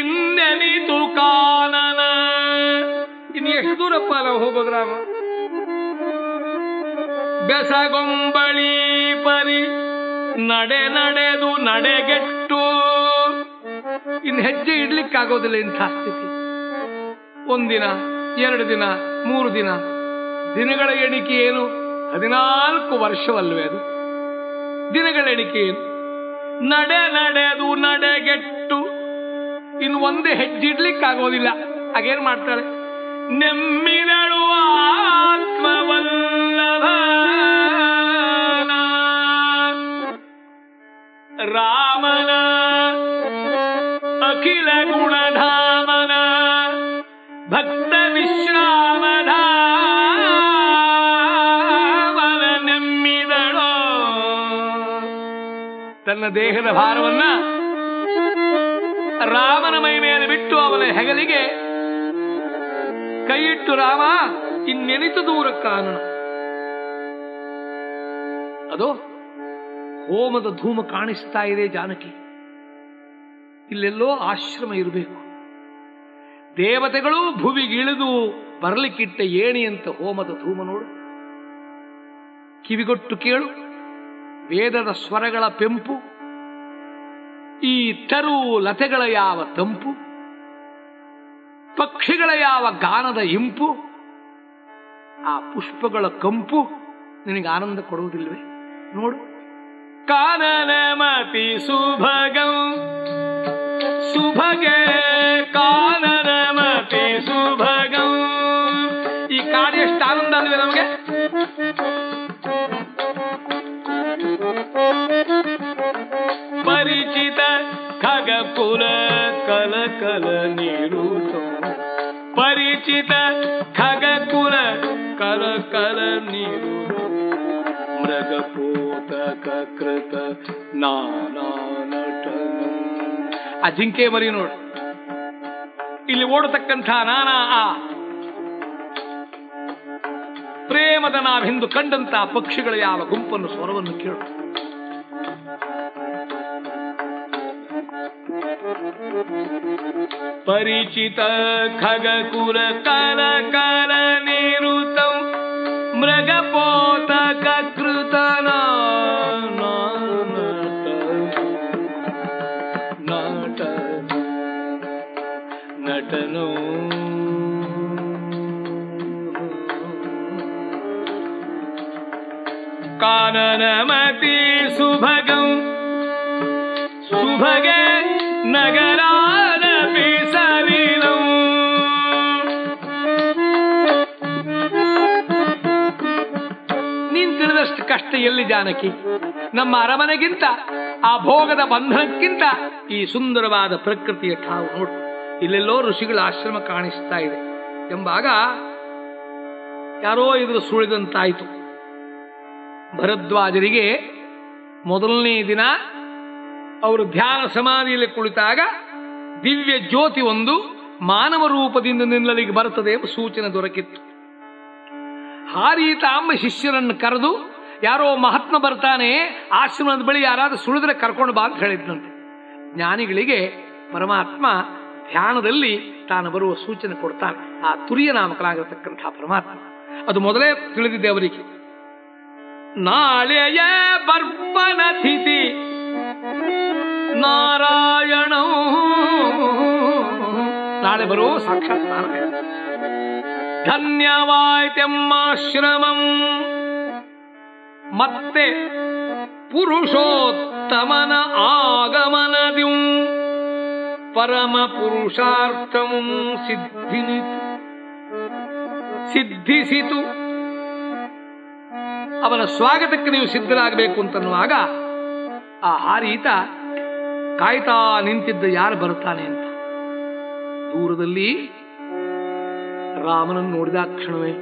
ಇನ್ನೆನಿತು ಕಾನನ ಇನ್ನು ಎಷ್ಟು ದೂರಪ್ಪ ನಾವು ಹೋಗೋದು ರಾಮ ಬೆಸಗೊಂಬಳಿ ಪರಿ ನಡೆ ನಡೆದು ನಡೆಗೆಟ್ಟು. ಇನ್ನು ಹೆಜ್ಜೆ ಇಡ್ಲಿಕ್ಕಾಗೋದಿಲ್ಲ ಇಂಥ ಸ್ಥಿತಿ. ಒಂದಿನ, ಎರಡು ದಿನ, ಮೂರು ದಿನ, ದಿನಗಳ ಎಣಿಕೆ ಏನು? ಹದಿನಾಲ್ಕು ವರ್ಷವಲ್ವೇ ಅದು. ದಿನಗಳ ಎಣಿಕೆ ಏನು? ನಡೆ ನಡೆದು ನಡೆಗೆಟ್ಟು. ಇನ್ನು ಒಂದೇ ಹೆಜ್ಜೆ ಇಡ್ಲಿಕ್ಕಾಗೋದಿಲ್ಲ. ಹಾಗೇನ್ ಮಾಡ್ತಾಳೆ? ನೆಮ್ಮಿನಳು ಆತ್ಮವಲ್ಲಭನ ತನ್ನ ದೇಹದ ಭಾರವನ್ನ ರಾಮನ ಮೈ ಮೇಲೆ ಬಿಟ್ಟು ಅವನ ಹೆಗಲಿಗೆ ಕೈಯಿಟ್ಟು, ರಾಮ, ಇನ್ನೆನಿತು ದೂರ ಕಾರಣ ಅದು, ಹೋಮದ ಧೂಮ ಕಾಣಿಸ್ತಾ ಇದೆ ಜಾನಕಿ. ಇಲ್ಲೆಲ್ಲೋ ಆಶ್ರಮ ಇರಬೇಕು. ದೇವತೆಗಳು ಭುವಿಗಿಳಿದು ಬರಲಿಕ್ಕಿಟ್ಟ ಏಣಿಯಂತ ಹೋಮದ ಧೂಮ ನೋಡು. ಕಿವಿಗೊಟ್ಟು ಕೇಳು. ವೇದದ ಸ್ವರಗಳ ಪೆಂಪು ಈ ತರು ಲತೆಗಳ ಯಾವ ತಂಪು? ಪಕ್ಷಿಗಳ ಯಾವ ಗಾನದ ಇಂಪು? ಆ ಪುಷ್ಪಗಳ ಕಂಪು ನಿನಗೆ ಆನಂದ ಕೊಡುವುದಿಲ್ವೇ ನೋಡು. ಕಾನನ ಮತಿ ಸುಭಗಂ. ಸುಭಗೆ ಕಾನನ ಕಲ ಕಲ ನೀರು ಪರಿಚಿತ ಖಗಕುಲ ಕಲ ಕಲ ನಿರುತ ಮೃಗಪೋತಕ ಕೃತ ನಾನಾ ನಟನ. ಆ ಜಿಂಕೆ ಮರಿ ನೋಡು. ಇಲ್ಲಿ ಓಡತಕ್ಕಂಥ ನಾನಾ ಆ ಪ್ರೇಮದ ನಾವೆಂದು ಕಂಡಂತಹ ಪಕ್ಷಿಗಳ ಯಾವ ಗುಂಪನ್ನು ಸ್ವರವನ್ನು ಕೇಳು. परिचित खगकुल कननि ऋत मृगपोतकृतन नाटन काननमति काननमति सुभग ಕಷ್ಟ ಎಲ್ಲಿ ಜಾನಕಿ, ನಮ್ಮ ಅರಮನೆಗಿಂತ, ಆ ಭೋಗದ ಬಂಧನಕ್ಕಿಂತ ಈ ಸುಂದರವಾದ ಪ್ರಕೃತಿಯ ಠಾವು ನೋಡು. ಇಲ್ಲೆಲ್ಲೋ ಋಷಿಗಳ ಆಶ್ರಮ ಕಾಣಿಸ್ತಾ ಇದೆ. ಎಂಬಾಗ ಯಾರೋ ಇದ್ರ ಸುಳಿದಂತಾಯಿತು. ಭರದ್ವಾಜರಿಗೆ ಮೊದಲನೇ ದಿನ ಅವರು ಧ್ಯಾನ ಸಮಾಧಿಯಲ್ಲಿ ಕುಳಿತಾಗ ದಿವ್ಯ ಜ್ಯೋತಿ ಒಂದು ಮಾನವ ರೂಪದಿಂದ ನಿಲ್ಲಲಿಗೆ ಬರುತ್ತದೆ ಎಂಬ ಸೂಚನೆ ದೊರಕಿತ್ತು. ಹಾರೀತಾಂಬ ಶಿಷ್ಯರನ್ನು ಕರೆದು ಯಾರೋ ಮಹಾತ್ಮ ಬರ್ತಾನೆ, ಆಶ್ರಮದ ಬಳಿ ಯಾರಾದ್ರೂ ಸುಳಿದ್ರೆ ಕರ್ಕೊಂಡು ಬಾ ಅಂತ ಹೇಳಿದ್ನಂತೆ. ಜ್ಞಾನಿಗಳಿಗೆ ಪರಮಾತ್ಮ ಧ್ಯಾನದಲ್ಲಿ ತಾನು ಬರುವ ಸೂಚನೆ ಕೊಡ್ತಾನೆ. ಆ ತುರಿಯ ನಾಮಕನಾಗಿರತಕ್ಕಂಥ ಪರಮಾತ್ಮ. ಅದು ಮೊದಲೇ ತಿಳಿದಿದೆ ಅವರಿಗೆ. ನಾಳೆಯ ಬರ್ಪನ ತಿಥಿ. ನಾರಾಯಣ. ನಾಳೆ ಬರೋ ಸಾಕ್ಷಾತ್ ಧನ್ಯವಾಯ್ತೆಮ್ಮಾಶ್ರಮಂ ಮತ್ತೆ ಪುರುಷೋತ್ತಮನ ಆಗಮನದಿ. ಪರಮ ಪುರುಷಾರ್ಥವು ಸಿದ್ಧಿನಿ ಸಿದ್ಧಿಸಿತು. ಅವನ ಸ್ವಾಗತಕ್ಕೆ ನೀವು ಸಿದ್ಧರಾಗಬೇಕು ಅಂತನ್ನುವಾಗ ಆ ಹಾರೀತ ಕಾಯ್ತಾ ನಿಂತಿದ್ದ ಯಾರು ಬರ್ತಾನೆ ಅಂತ. ದೂರದಲ್ಲಿ ರಾಮನನ್ನು ನೋಡಿದ ಕ್ಷಣವೇ.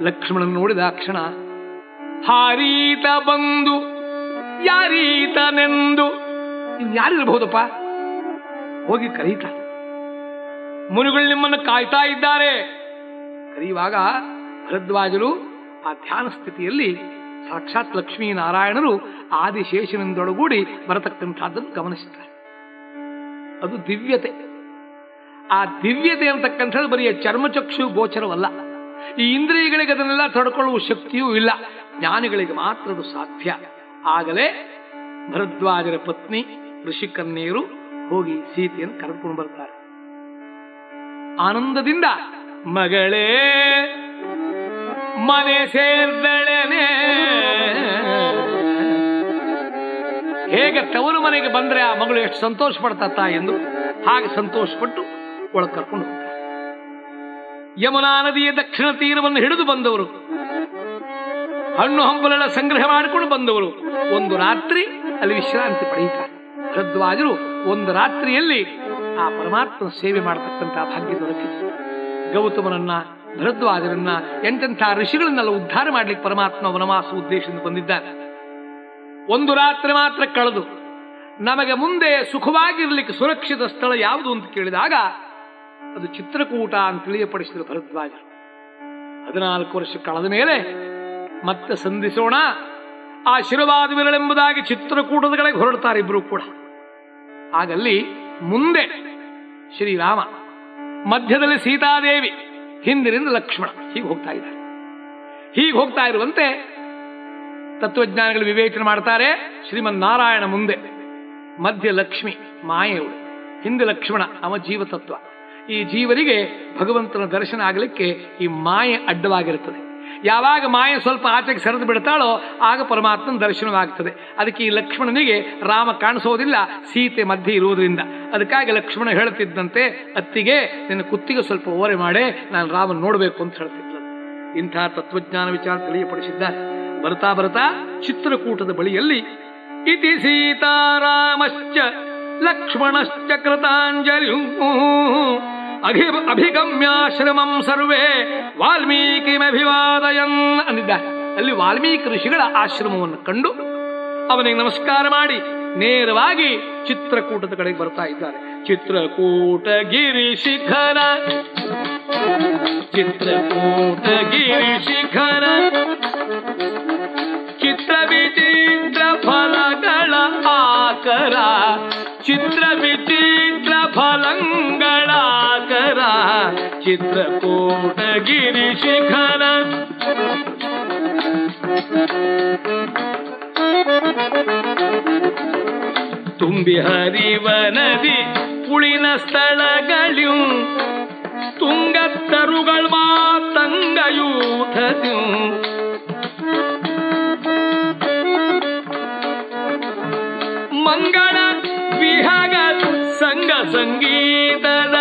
ಲಕ್ಷ್ಮಣನ ನೋಡಿದ ಕ್ಷಣ ಹಾರೀತ ಬಂದು, ಯಾರೀತನೆಂದು. ಇನ್ ಯಾರಿರಬಹುದಪ್ಪ? ಹೋಗಿ ಕರೀತ. ಮುನಿಗಳು ನಿಮ್ಮನ್ನು ಕಾಯ್ತಾ ಇದ್ದಾರೆ. ಕರೆಯುವಾಗ ಭರದ್ವಾಜರು ಆ ಧ್ಯಾನ ಸ್ಥಿತಿಯಲ್ಲಿ ಸಾಕ್ಷಾತ್ ಲಕ್ಷ್ಮೀ ನಾರಾಯಣರು ಆದಿಶೇಷನಿಂದೊಳಗೂಡಿ ಬರತಕ್ಕಂಥದ್ದನ್ನು ಗಮನಿಸುತ್ತಾರೆ ಅದು ದಿವ್ಯತೆ. ಆ ದಿವ್ಯತೆ ಅಂತಕ್ಕಂಥದ್ದು ಬರೀ ಚರ್ಮಚಕ್ಷು ಗೋಚರವಲ್ಲ. ಈ ಇಂದ್ರಿಯಗಳಿಗೆ ಅದನ್ನೆಲ್ಲ ತೊಡ್ಕೊಳ್ಳುವ ಶಕ್ತಿಯೂ ಇಲ್ಲ. ಜ್ಞಾನಿಗಳಿಗೆ ಮಾತ್ರ ಅದು ಸಾಧ್ಯ. ಆಗಲೇ ಭರದ್ವಾಜರ ಪತ್ನಿ ಋಷಿಕನ್ಯರು ಹೋಗಿ ಸೀತೆಯನ್ನು ಕರೆದುಕೊಂಡು ಬರ್ತಾರೆ. ಆನಂದದಿಂದ ಮಗಳೇ, ಮನೆ ಸೇರ್ದಳೆನೆ. ಹೇಗೆ ತವರು ಮನೆಗೆ ಬಂದ್ರೆ ಆ ಮಗಳು ಎಷ್ಟು ಸಂತೋಷ ಪಡ್ತಾ ಎಂದು ಹಾಗೆ ಸಂತೋಷಪಟ್ಟು ಒಳಗೆ ಕರ್ಕೊಂಡು ಹೋಗ್ತಾರೆ. ಯಮುನಾ ನದಿಯ ದಕ್ಷಿಣ ತೀರವನ್ನು ಹಿಡಿದು ಬಂದವರು ಹಣ್ಣು ಹಂಪಲೆಲ್ಲ ಸಂಗ್ರಹ ಮಾಡಿಕೊಂಡು ಬಂದವರು. ಒಂದು ರಾತ್ರಿ ಅಲ್ಲಿ ವಿಶ್ರಾಂತಿ ಪಡೆಯುತ್ತಾರೆ. ಭರದ್ವಾಜರು ಒಂದು ರಾತ್ರಿಯಲ್ಲಿ ಆ ಪರಮಾತ್ಮನ ಸೇವೆ ಮಾಡತಕ್ಕಂತಹ ಭಾಗ್ಯ ದೊರಕಿತು. ಗೌತಮನನ್ನ, ಭರದ್ವಾಜರನ್ನ ಎಂತೆಂಥ ಋಷಿಗಳನ್ನೆಲ್ಲ ಉದ್ಧಾರ ಮಾಡಲಿಕ್ಕೆ ಪರಮಾತ್ಮ ವನವಾಸ ಉದ್ದೇಶದಿಂದ ಬಂದಿದ್ದಾನೆ ಒಂದು ರಾತ್ರಿ ಮಾತ್ರ ಕಳೆದು ನಮಗೆ ಮುಂದೆ ಸುಖವಾಗಿರ್ಲಿಕ್ಕೆ ಸುರಕ್ಷಿತ ಸ್ಥಳ ಯಾವುದು ಅಂತ ಕೇಳಿದಾಗ ಅದು ಚಿತ್ರಕೂಟ ಅಂತ ತಿಳಿಯಪಡಿಸಿದರು ಭರದ್ವಾಜರು. ಹದಿನಾಲ್ಕು ವರ್ಷ ಕಳೆದ ಮೇಲೆ ಮತ್ತೆ ಸಂಧಿಸೋಣ. ಆಶೀರ್ವಾದವಿರಲೆಂಬುದಾಗಿ ಚಿತ್ರಕೂಟದಗಳಿಗೆ ಹೊರಡ್ತಾರೆ ಇಬ್ರು ಕೂಡ. ಆಗಲ್ಲಿ ಮುಂದೆ ಶ್ರೀರಾಮ, ಮಧ್ಯದಲ್ಲಿ ಸೀತಾದೇವಿ, ಹಿಂದಿನಿಂದ ಲಕ್ಷ್ಮಣ ಹೀಗೆ ಹೋಗ್ತಾ ಇದ್ದಾರೆ. ಹೀಗೆ ಹೋಗ್ತಾ ಇರುವಂತೆ ತತ್ವಜ್ಞಾನಿಗಳು ವಿವೇಚನೆ ಮಾಡ್ತಾರೆ ಶ್ರೀಮನ್ ನಾರಾಯಣ ಮುಂದೆ, ಮಧ್ಯ ಲಕ್ಷ್ಮಿ ಮಾಯೆಯವಳು ಹಿಂದೆ ಲಕ್ಷ್ಮಣ ಅವ ಜೀವತತ್ವ ಈ ಜೀವರಿಗೆ ಭಗವಂತನ ದರ್ಶನ ಆಗಲಿಕ್ಕೆ ಈ ಮಾಯೆ ಅಡ್ಡವಾಗಿರುತ್ತದೆ. ಯಾವಾಗ ಮಾಯ ಸ್ವಲ್ಪ ಆಚೆಗೆ ಸರಿದು ಬಿಡ್ತಾಳೋ ಆಗ ಪರಮಾತ್ಮನ ದರ್ಶನವಾಗ್ತದೆ. ಅದಕ್ಕೆ ಈ ಲಕ್ಷ್ಮಣನಿಗೆ ರಾಮ ಕಾಣಿಸೋದಿಲ್ಲ, ಸೀತೆ ಮಧ್ಯೆ ಇರುವುದರಿಂದ. ಅದಕ್ಕಾಗಿ ಲಕ್ಷ್ಮಣ ಹೇಳ್ತಿದ್ದಂತೆ ಅತ್ತಿಗೆ, ನಿನ್ನ ಕುತ್ತಿಗೆ ಸ್ವಲ್ಪ ಓರೆ ಮಾಡಿ, ನಾನು ರಾಮನ ನೋಡಬೇಕು ಅಂತ ಹೇಳ್ತಿದ್ದ ಇಂಥ ತತ್ವಜ್ಞಾನ ವಿಚಾರ ತಿಳಿಯಪಡಿಸಿದ್ದ. ಬರ್ತಾ ಬರ್ತಾ ಚಿತ್ರಕೂಟದ ಬಳಿಯಲ್ಲಿ, ಇತಿ ಸೀತಾರಾಮಶ್ಚ ಲಕ್ಷ್ಮಣಶ್ಚ ಕೃತಾಂಜಲಿ ಅಭಿ ಅಭಿಗಮ್ಯಾಶ್ರಮಂ ಸರ್ವೇ ವಾಲ್ಮೀಕಿಮಭಿವಾದಯನ್ ಅಂದಿದ್ದಾರೆ ಅಲ್ಲಿ ವಾಲ್ಮೀಕಿ ಋಷಿಗಳ ಆಶ್ರಮವನ್ನು ಕಂಡು ಅವನಿಗೆ ನಮಸ್ಕಾರ ಮಾಡಿ ನೇರವಾಗಿ ಚಿತ್ರಕೂಟದ ಕಡೆಗೆ ಬರ್ತಾ ಇದ್ದಾರೆ. ಚಿತ್ರಕೂಟ ಗಿರಿ ಶಿಖರ ಚಿತ್ರಕೂಟ ಗಿರಿ ಶಿಖರ ಚಿತ್ರ ವಿಚಿತ್ರ ಫಲಗಳ ಆಕರ. ಚಿತ್ರ ವಿಚಿತ್ರ ಚಿತ್ರಕೂಟ ಗಿರಿ ಶಿಖರ. ತುಂಬಿ ಹರಿವ ನದಿ ಉಳಿನ ಸ್ಥಳಗಳು ತುಂಗತ್ತರುಗಳು ಮಾತಂಗಯೂಥದ್ಯು ಮಂಗಳ ವಿಹಗ ಸಂಗ ಸಂಗೀತದ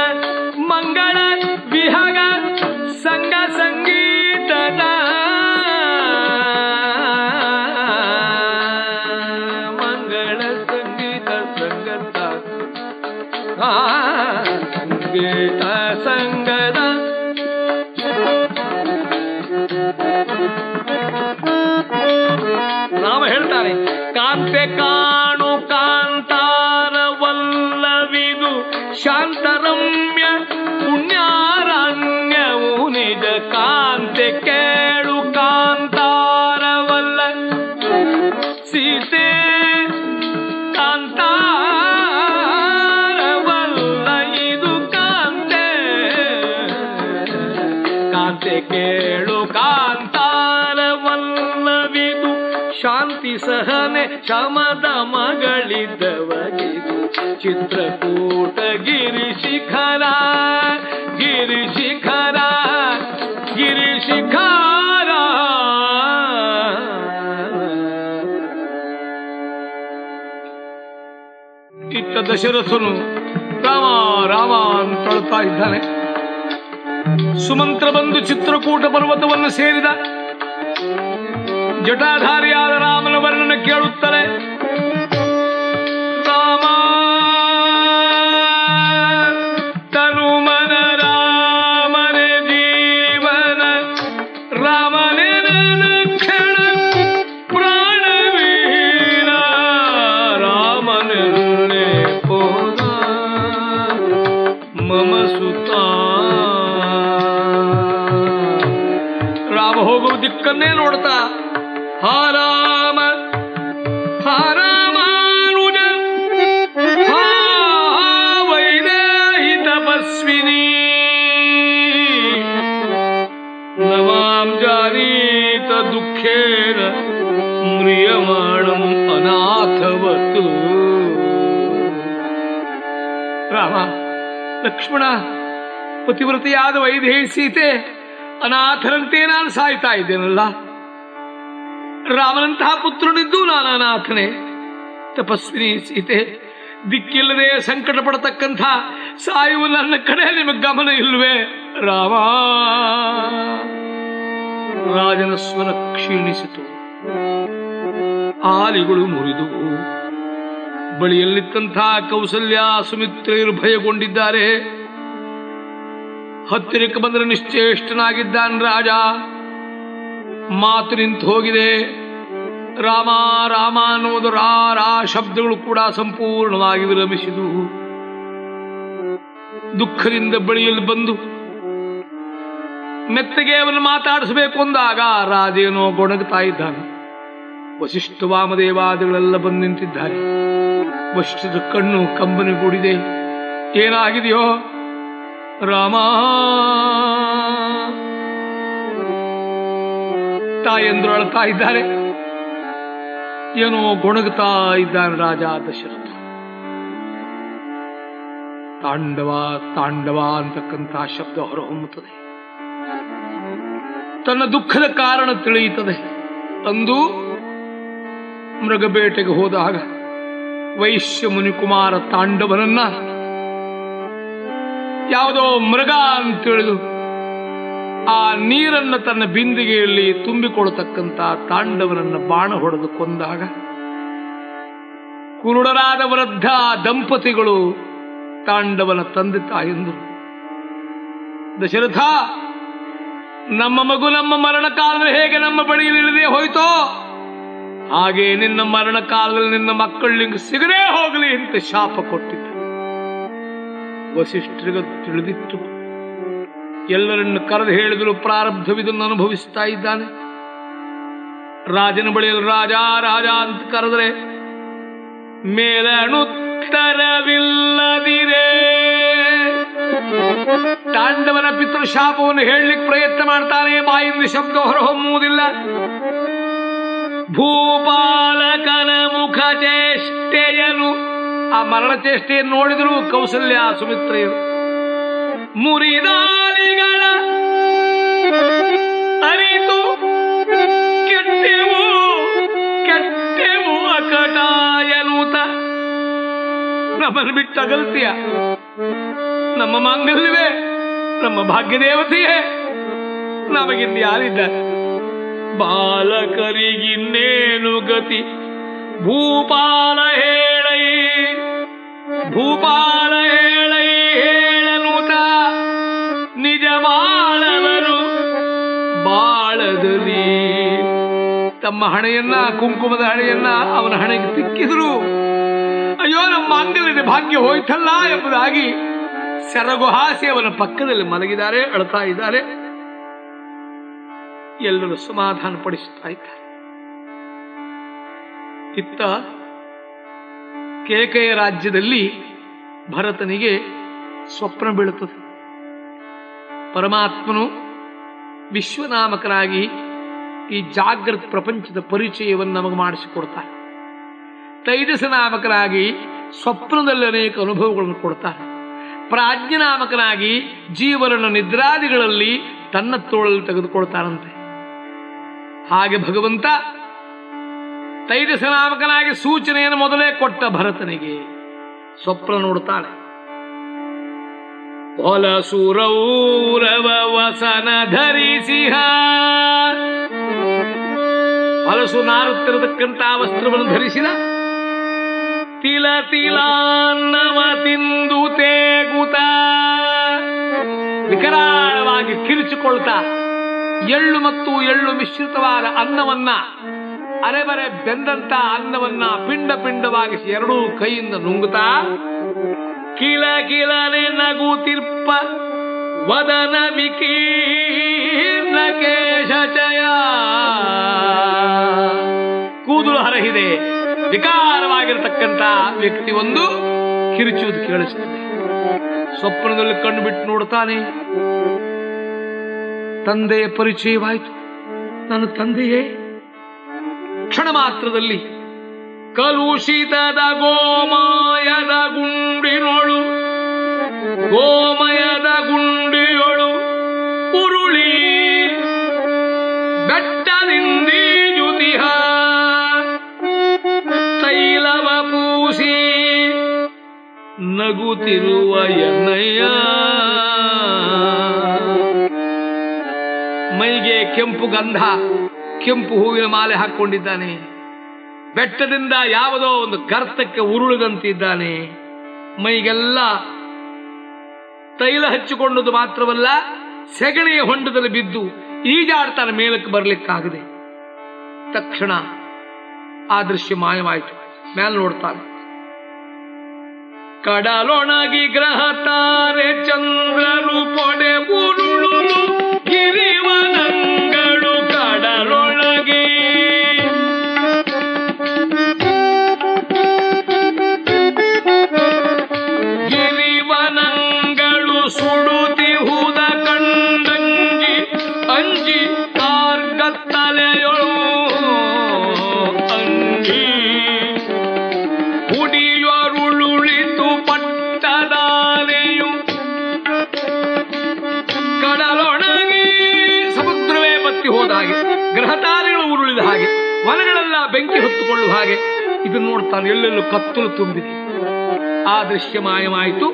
ಸಹನೆ ಶಮದ ಮಗಳಿದ್ದವಗಿದು ಚಿತ್ರಕೂಟ ಗಿರಿ ಶಿಖರ ಗಿರಿ ಶಿಖರ ಗಿರಿ ಶಿಖರ. ಇತ್ತ ದಶರಥನು ರಾಮ ರಾಮ ಅಂತ ಅಳ್ತಾ ಇದ್ದಾನೆ. ಸುಮಂತ್ರ ಬಂದು ಚಿತ್ರಕೂಟ ಪರ್ವತವನ್ನು ಸೇರಿದ ಜಟಾಧಾರಿಯಾದ ರಾಮನ ವರ್ಣನ ಕೇಳುತ್ತಾರೆ ಲಕ್ಷ್ಮಣ, ಪತಿವ್ರತೆಯಾದ ವೈದೇಹಿ ಸೀತೆ ಅನಾಥರಂತೆ ನಾನು ಸಾಯ್ತಾ ಇದ್ದೇನಲ್ಲ? ರಾಮನಂತಹ ಪುತ್ರನಿದ್ದು ನಾನು ಅನಾಥನೇ. ತಪಸ್ವಿನಿ ಸೀತೆ, ದಿಕ್ಕಿಲ್ಲದೆ ಸಂಕಟ ಪಡತಕ್ಕಂಥ ಸಾಯುವ ನನ್ನ ಕಡೆ ನಿಮಗೆ ಗಮನ ಇಲ್ವೇ ರಾಮ! ರಾಜನ ಸ್ವರ ಕ್ಷೀಣಿಸಿತು. ಆಲಿಗಳು ಮುರಿದುವು ಬಳಿಯಲ್ಲಿದ್ದಂತಹ ಕೌಸಲ್ಯ ಸುಮಿತ್ರೆಯರು ಭಯಗೊಂಡಿದ್ದಾರೆ ಹತ್ತಿರಕ್ಕೆ ಬಂದರೆ ನಿಶ್ಚೇಷ್ಟನಾಗಿದ್ದಾನೆ ರಾಜ. ಮಾತು ನಿಂತು ಹೋಗಿದೆ. ರಾಮ ರಾಮ ಅನ್ನುವುದು ರಾ ರಾ ಶಬ್ದಗಳು ಕೂಡ ಸಂಪೂರ್ಣವಾಗಿ ವಿರಮಿಸಿದು ದುಃಖದಿಂದ ಬಳಿಯಲ್ಲಿ ಬಂದು ಮೆತ್ತಗೆ ಅವನು ಮಾತಾಡಿಸಬೇಕು ಅಂದಾಗ ರಾಜೇನೋ ಗೊಣಗುತ್ತಾ ಇದ್ದಾನೆ. ವಸಿಷ್ಠ ವಾಮದೇವಾದಿಗಳೆಲ್ಲ ಬಂದು ನಿಂತಿದ್ದಾರೆ. ವಸಿಷ್ಠದ ಕಣ್ಣು ಕಂಬನಿಗೂಡಿದೆ ಏನಾಗಿದೆಯೋ? ರಾಮ. ತಾಯಂದ್ರು ಅಳ್ತಾ ಇದ್ದಾರೆ. ಏನೋ ಗೊಣಗುತ್ತಾ ಇದ್ದಾನೆ ರಾಜ ದಶರಥ. ತಾಂಡವ ತಾಂಡವ ಅಂತಕ್ಕಂಥ ಶಬ್ದ ಹೊರಹೊಮ್ಮುತ್ತದೆ. ತನ್ನ ದುಃಖದ ಕಾರಣ ತಿಳಿಯುತ್ತದೆ. ಅಂದು ಮೃಗಬೇಟೆಗೆ ಹೋದಾಗ ವೈಶ್ಯ ಮುನಿಕುಮಾರ ತಾಂಡವನನ್ನ ಯಾವುದೋ ಮೃಗ ಅಂತೇಳಿದು ತಿಳಿದು ಆ ನೀರನ್ನ ತನ್ನ ಬಿಂದಿಗೆಯಲ್ಲಿ ತುಂಬಿಕೊಳ್ಳತಕ್ಕಂತ ತಾಂಡವನನ್ನ ಬಾಣ ಹೊಡೆದು ಕೊಂದಾಗ ಕುರುಡರಾದ ವೃದ್ಧ ದಂಪತಿಗಳು ತಾಂಡವನ ತಂದೆ ತಾಯಂದರು. ದಶರಥ, ನಮ್ಮ ಮಗು ನಮ್ಮ ಮರಣ ಕಾಲದಲ್ಲಿ ಹೇಗೆ ನಮ್ಮ ಬಳಿಯಲ್ಲಿ ಇಳಿದೇ ಹೋಯ್ತೋ? ಹಾಗೆ ನಿನ್ನ ಮರಣ ಕಾಲದಲ್ಲಿ ನಿನ್ನ ಮಕ್ಕಳಿಗೆ ಸಿಗದೇ ಹೋಗಲಿ ಅಂತ ಶಾಪ ಕೊಟ್ಟಿದ್ದ. ವಸಿಷ್ಠರಿಗೆ ತಿಳಿದಿತ್ತು. ಎಲ್ಲರನ್ನು ಕರೆದು ಹೇಳಿದರು ಪ್ರಾರಬ್ಧವಿದನ್ನು ಅನುಭವಿಸ್ತಾ ಇದ್ದಾನೆ. ರಾಜನ ಬಳಿಯಲ್ಲಿ ರಾಜ ರಾಜ ಅಂತ ಕರೆದ್ರೆ, ಮೇಲೆ ಅಣುತ್ತರವಿಲ್ಲದಿರೇ ತಾಂಡವನ ಪಿತೃಶಾಪವನ್ನು ಹೇಳಲಿಕ್ಕೆ ಪ್ರಯತ್ನ ಮಾಡ್ತಾನೆ, ಬಾಯಿಂದ ಶಬ್ದ ಹೊರಹೊಮ್ಮುವುದಿಲ್ಲ. ಭೂಪಾಲಕನ ಮುಖ ಚೇಷ್ಟೆಯನು. ಆ ಮರಣ ಚೇಷ್ಟೆಯನ್ನು ನೋಡಿದ್ರು ಕೌಸಲ್ಯ ಸುಮಿತ್ರೆಯರು. ಮುರಿದಾಲಿಗಳ ಅರಿತು ಕೆಟ್ಟೆವು ಕೆಟ್ಟೆವು ಅಕಟಾಯನೂತ. ನಮ್ಮನ್ನು ಬಿಟ್ಟ ಗಲ್ತಿಯ ನಮ್ಮ ಮಾಂಗಲ್ಯವೇ, ನಮ್ಮ ಭಾಗ್ಯದೇವತೆಯೇ ನಮಗಿಂದ ಯಾರಿದ್ದಾರೆ ಬಾಲಕರಿಗಿನ್ನೇನು ಗತಿ? ಭೂಪಾಲ ಹೇಳೈ ಭೂಪಾಲ ಹೇಳೈ ಹೇಳಲು ನಿಜ ಬಾಳವರು ಬಾಳದಲ್ಲಿ. ತಮ್ಮ ಹಣೆಯನ್ನ, ಕುಂಕುಮದ ಹಣೆಯನ್ನ ಅವನ ಹಣೆಗೆ ಸಿಕ್ಕಿದ್ರು ಅಯ್ಯೋ, ನಮ್ಮ ಅಂಗಲಿನ ಭಾಗ್ಯ ಹೋಯ್ತಲ್ಲ ಎಂಬುದಾಗಿ ಸೆರಗು ಹಾಸಿ ಅವನ ಪಕ್ಕದಲ್ಲಿ ಮಲಗಿದ್ದಾರೆ, ಅಳ್ತಾ ಇದ್ದಾರೆ. ಎಲ್ಲರೂ ಸಮಾಧಾನ ಪಡಿಸುತ್ತಾ ಇದ್ದಾರೆ. ಇತ್ತ ಕೇಕೆಯ ರಾಜ್ಯದಲ್ಲಿ ಭರತನಿಗೆ ಸ್ವಪ್ನ ಬೀಳುತ್ತದೆ. ಪರಮಾತ್ಮನು ವಿಶ್ವನಾಮಕರಾಗಿ ಈ ಜಾಗೃತ ಪ್ರಪಂಚದ ಪರಿಚಯವನ್ನು ನಮಗೆ ಮಾಡಿಸಿಕೊಡ್ತಾರೆ. ತೈಜಸ ನಾಮಕರಾಗಿ ಸ್ವಪ್ನದಲ್ಲಿ ಅನೇಕ ಅನುಭವಗಳನ್ನು ಕೊಡ್ತಾರೆ. ಪ್ರಾಜ್ಞನಾಮಕನಾಗಿ ಜೀವನ ನಿದ್ರಾದಿಗಳಲ್ಲಿ ತನ್ನ ತೋಳಲ್ಲಿ ತೆಗೆದುಕೊಳ್ತಾನಂತೆ. ಹಾಗೆ ಭಗವಂತ ತೈಜಸ ನಾಮಕನಾಗಿ ಸೂಚನೆಯನ್ನು ಮೊದಲೇ ಕೊಟ್ಟ ಭರತನಿಗೆ ಸ್ವಪ್ನ ನೋಡುತ್ತಾಳೆ ಹೊಲಸೂರೌರವ ವಸನ ಧರಿಸಿಹ. ಹೊಲಸು ನಾರುತ್ತಿರತಕ್ಕಂತ ವಸ್ತ್ರವನ್ನು ಧರಿಸಿದ. ತಿಲ ತಿಲಾನ್ನವ ತಿಂದು ತೇಗುತ. ವಿಕರಾಳವಾಗಿ ಕಿರಿಚಿಕೊಳ್ತಾ ಎಳ್ಳು ಮತ್ತು ಎಳ್ಳು ಮಿಶ್ರಿತವಾದ ಅನ್ನವನ್ನ, ಅರೆಬರೆ ಬೆಂದಂತ ಅನ್ನವನ್ನ ಪಿಂಡ ಪಿಂಡವಾಗಿಸಿ ಎರಡೂ ಕೈಯಿಂದ ನುಂಗುತ್ತಾ, ಕಿಲ ಕಿಲನೆ ನಗುತಿರ್ಪ, ವದನ ವಿಕೀರ್ಣ ಕೇಶಚಯ ಕೂದಲು ಹರಹಿದೆ, ವಿಕಾರವಾಗಿರತಕ್ಕಂತ ವ್ಯಕ್ತಿ ಒಂದು ಕಿರುಚುವುದು ಕೇಳಿಸುತ್ತದೆ ಸ್ವಪ್ನದಲ್ಲಿ ಕಣ್ಣು ಬಿಟ್ಟು ನೋಡ್ತಾನೆ ತಂದೆಯ ಪರಿಚಯವಾಯಿತು. ನನ್ನ ತಂದೆಯೇ. ಕ್ಷಣ ಮಾತ್ರದಲ್ಲಿ ಕಲುಷಿತದ ಗೋಮಯದ ಗುಂಡಿನೊಳು, ಗೋಮಯದ ಗುಂಡಿಯೊಳು ಉರುಳಿ ಬೆಟ್ಟದಿಂದೀಜುತಿಹ ತೈಲವ ಪೂಸಿ ನಗುತ್ತಿರುವ ಎನ್ನಯ್ಯ ಮೈಗೆ ಕೆಂಪು ಗಂಧ, ಕೆಂಪು ಹೂವಿನ ಮಾಲೆ ಹಾಕೊಂಡಿದ್ದಾನೆ ಬೆಟ್ಟದಿಂದ ಯಾವುದೋ ಒಂದು ಗರ್ತಕ್ಕೆ ಉರುಳಿದಂತಿದ್ದಾನೆ. ಮೈಗೆಲ್ಲ ತೈಲ ಹಚ್ಚಿಕೊಂಡದ್ದು ಮಾತ್ರವಲ್ಲ ಸೆಗಣಿಯ ಹೊಂಡದಲ್ಲಿ ಬಿದ್ದು ಈಜಾಡ್ತಾನೆ ಮೇಲಕ್ಕೆ ಬರ್ಲಿಕ್ಕಾಗದೆ. ತಕ್ಷಣ ಆ ದೃಶ್ಯ ಮಾಯವಾಯಿತು. ಮೇಲೆ ನೋಡ್ತಾನೆ. ಕಡಲೊಣಗಿ ಗ್ರಹ ತಾರೆ ಚಂದ್ರರು ಪೊಡೆ ಉರುಳು ಸಮುದ್ರವೇ ಹೋದ ಹಾಗೆ ಗ್ರಹತಾರೆಗಳು ಉರುಳಿದ ಹಾಗೆ ಮನೆಗಳೆಲ್ಲ ಬೆಂಕಿ ಹೊತ್ತುಕೊಳ್ಳುವ ಹಾಗೆ ಇದನ್ನು ನೋಡ್ತಾನೆ, ಎಲ್ಲೆಲ್ಲೂ ಕತ್ತಲು ತುಂಬಿದೆ. ಆ ದೃಶ್ಯ ಮಾಯವಾಯಿತು.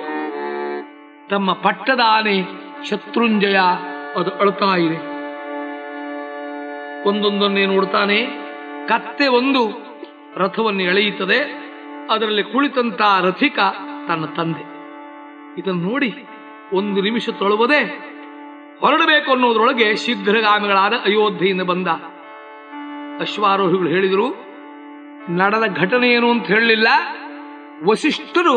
ತಮ್ಮ ಪಟ್ಟದ ಆನೆ ಶತ್ರುಂಜಯ ಅದು ಅಳುತ್ತಾ ಇದೆ. ಒಂದೊಂದನ್ನೇ ನೋಡ್ತಾನೆ, ಕತ್ತೆ ಒಂದು ರಥವನ್ನು ಎಳೆಯುತ್ತದೆ, ಅದರಲ್ಲಿ ಕುಳಿತಂತ ರಥಿಕ ತನ್ನ ತಂದೆ. ಇದನ್ನು ನೋಡಿ ಒಂದು ನಿಮಿಷ ತೊಳುವುದೇ ಹೊರಡಬೇಕು ಅನ್ನೋದ್ರೊಳಗೆ ಶೀಘ್ರಗಾಮಿಗಳಾದ ಅಯೋಧ್ಯೆಯಿಂದ ಬಂದ ಅಶ್ವಾರೋಹಿಗಳು ಹೇಳಿದರು, ನಡೆದ ಘಟನೆ ಏನು ಅಂತ ಹೇಳಲಿಲ್ಲ. ವಸಿಷ್ಠರು,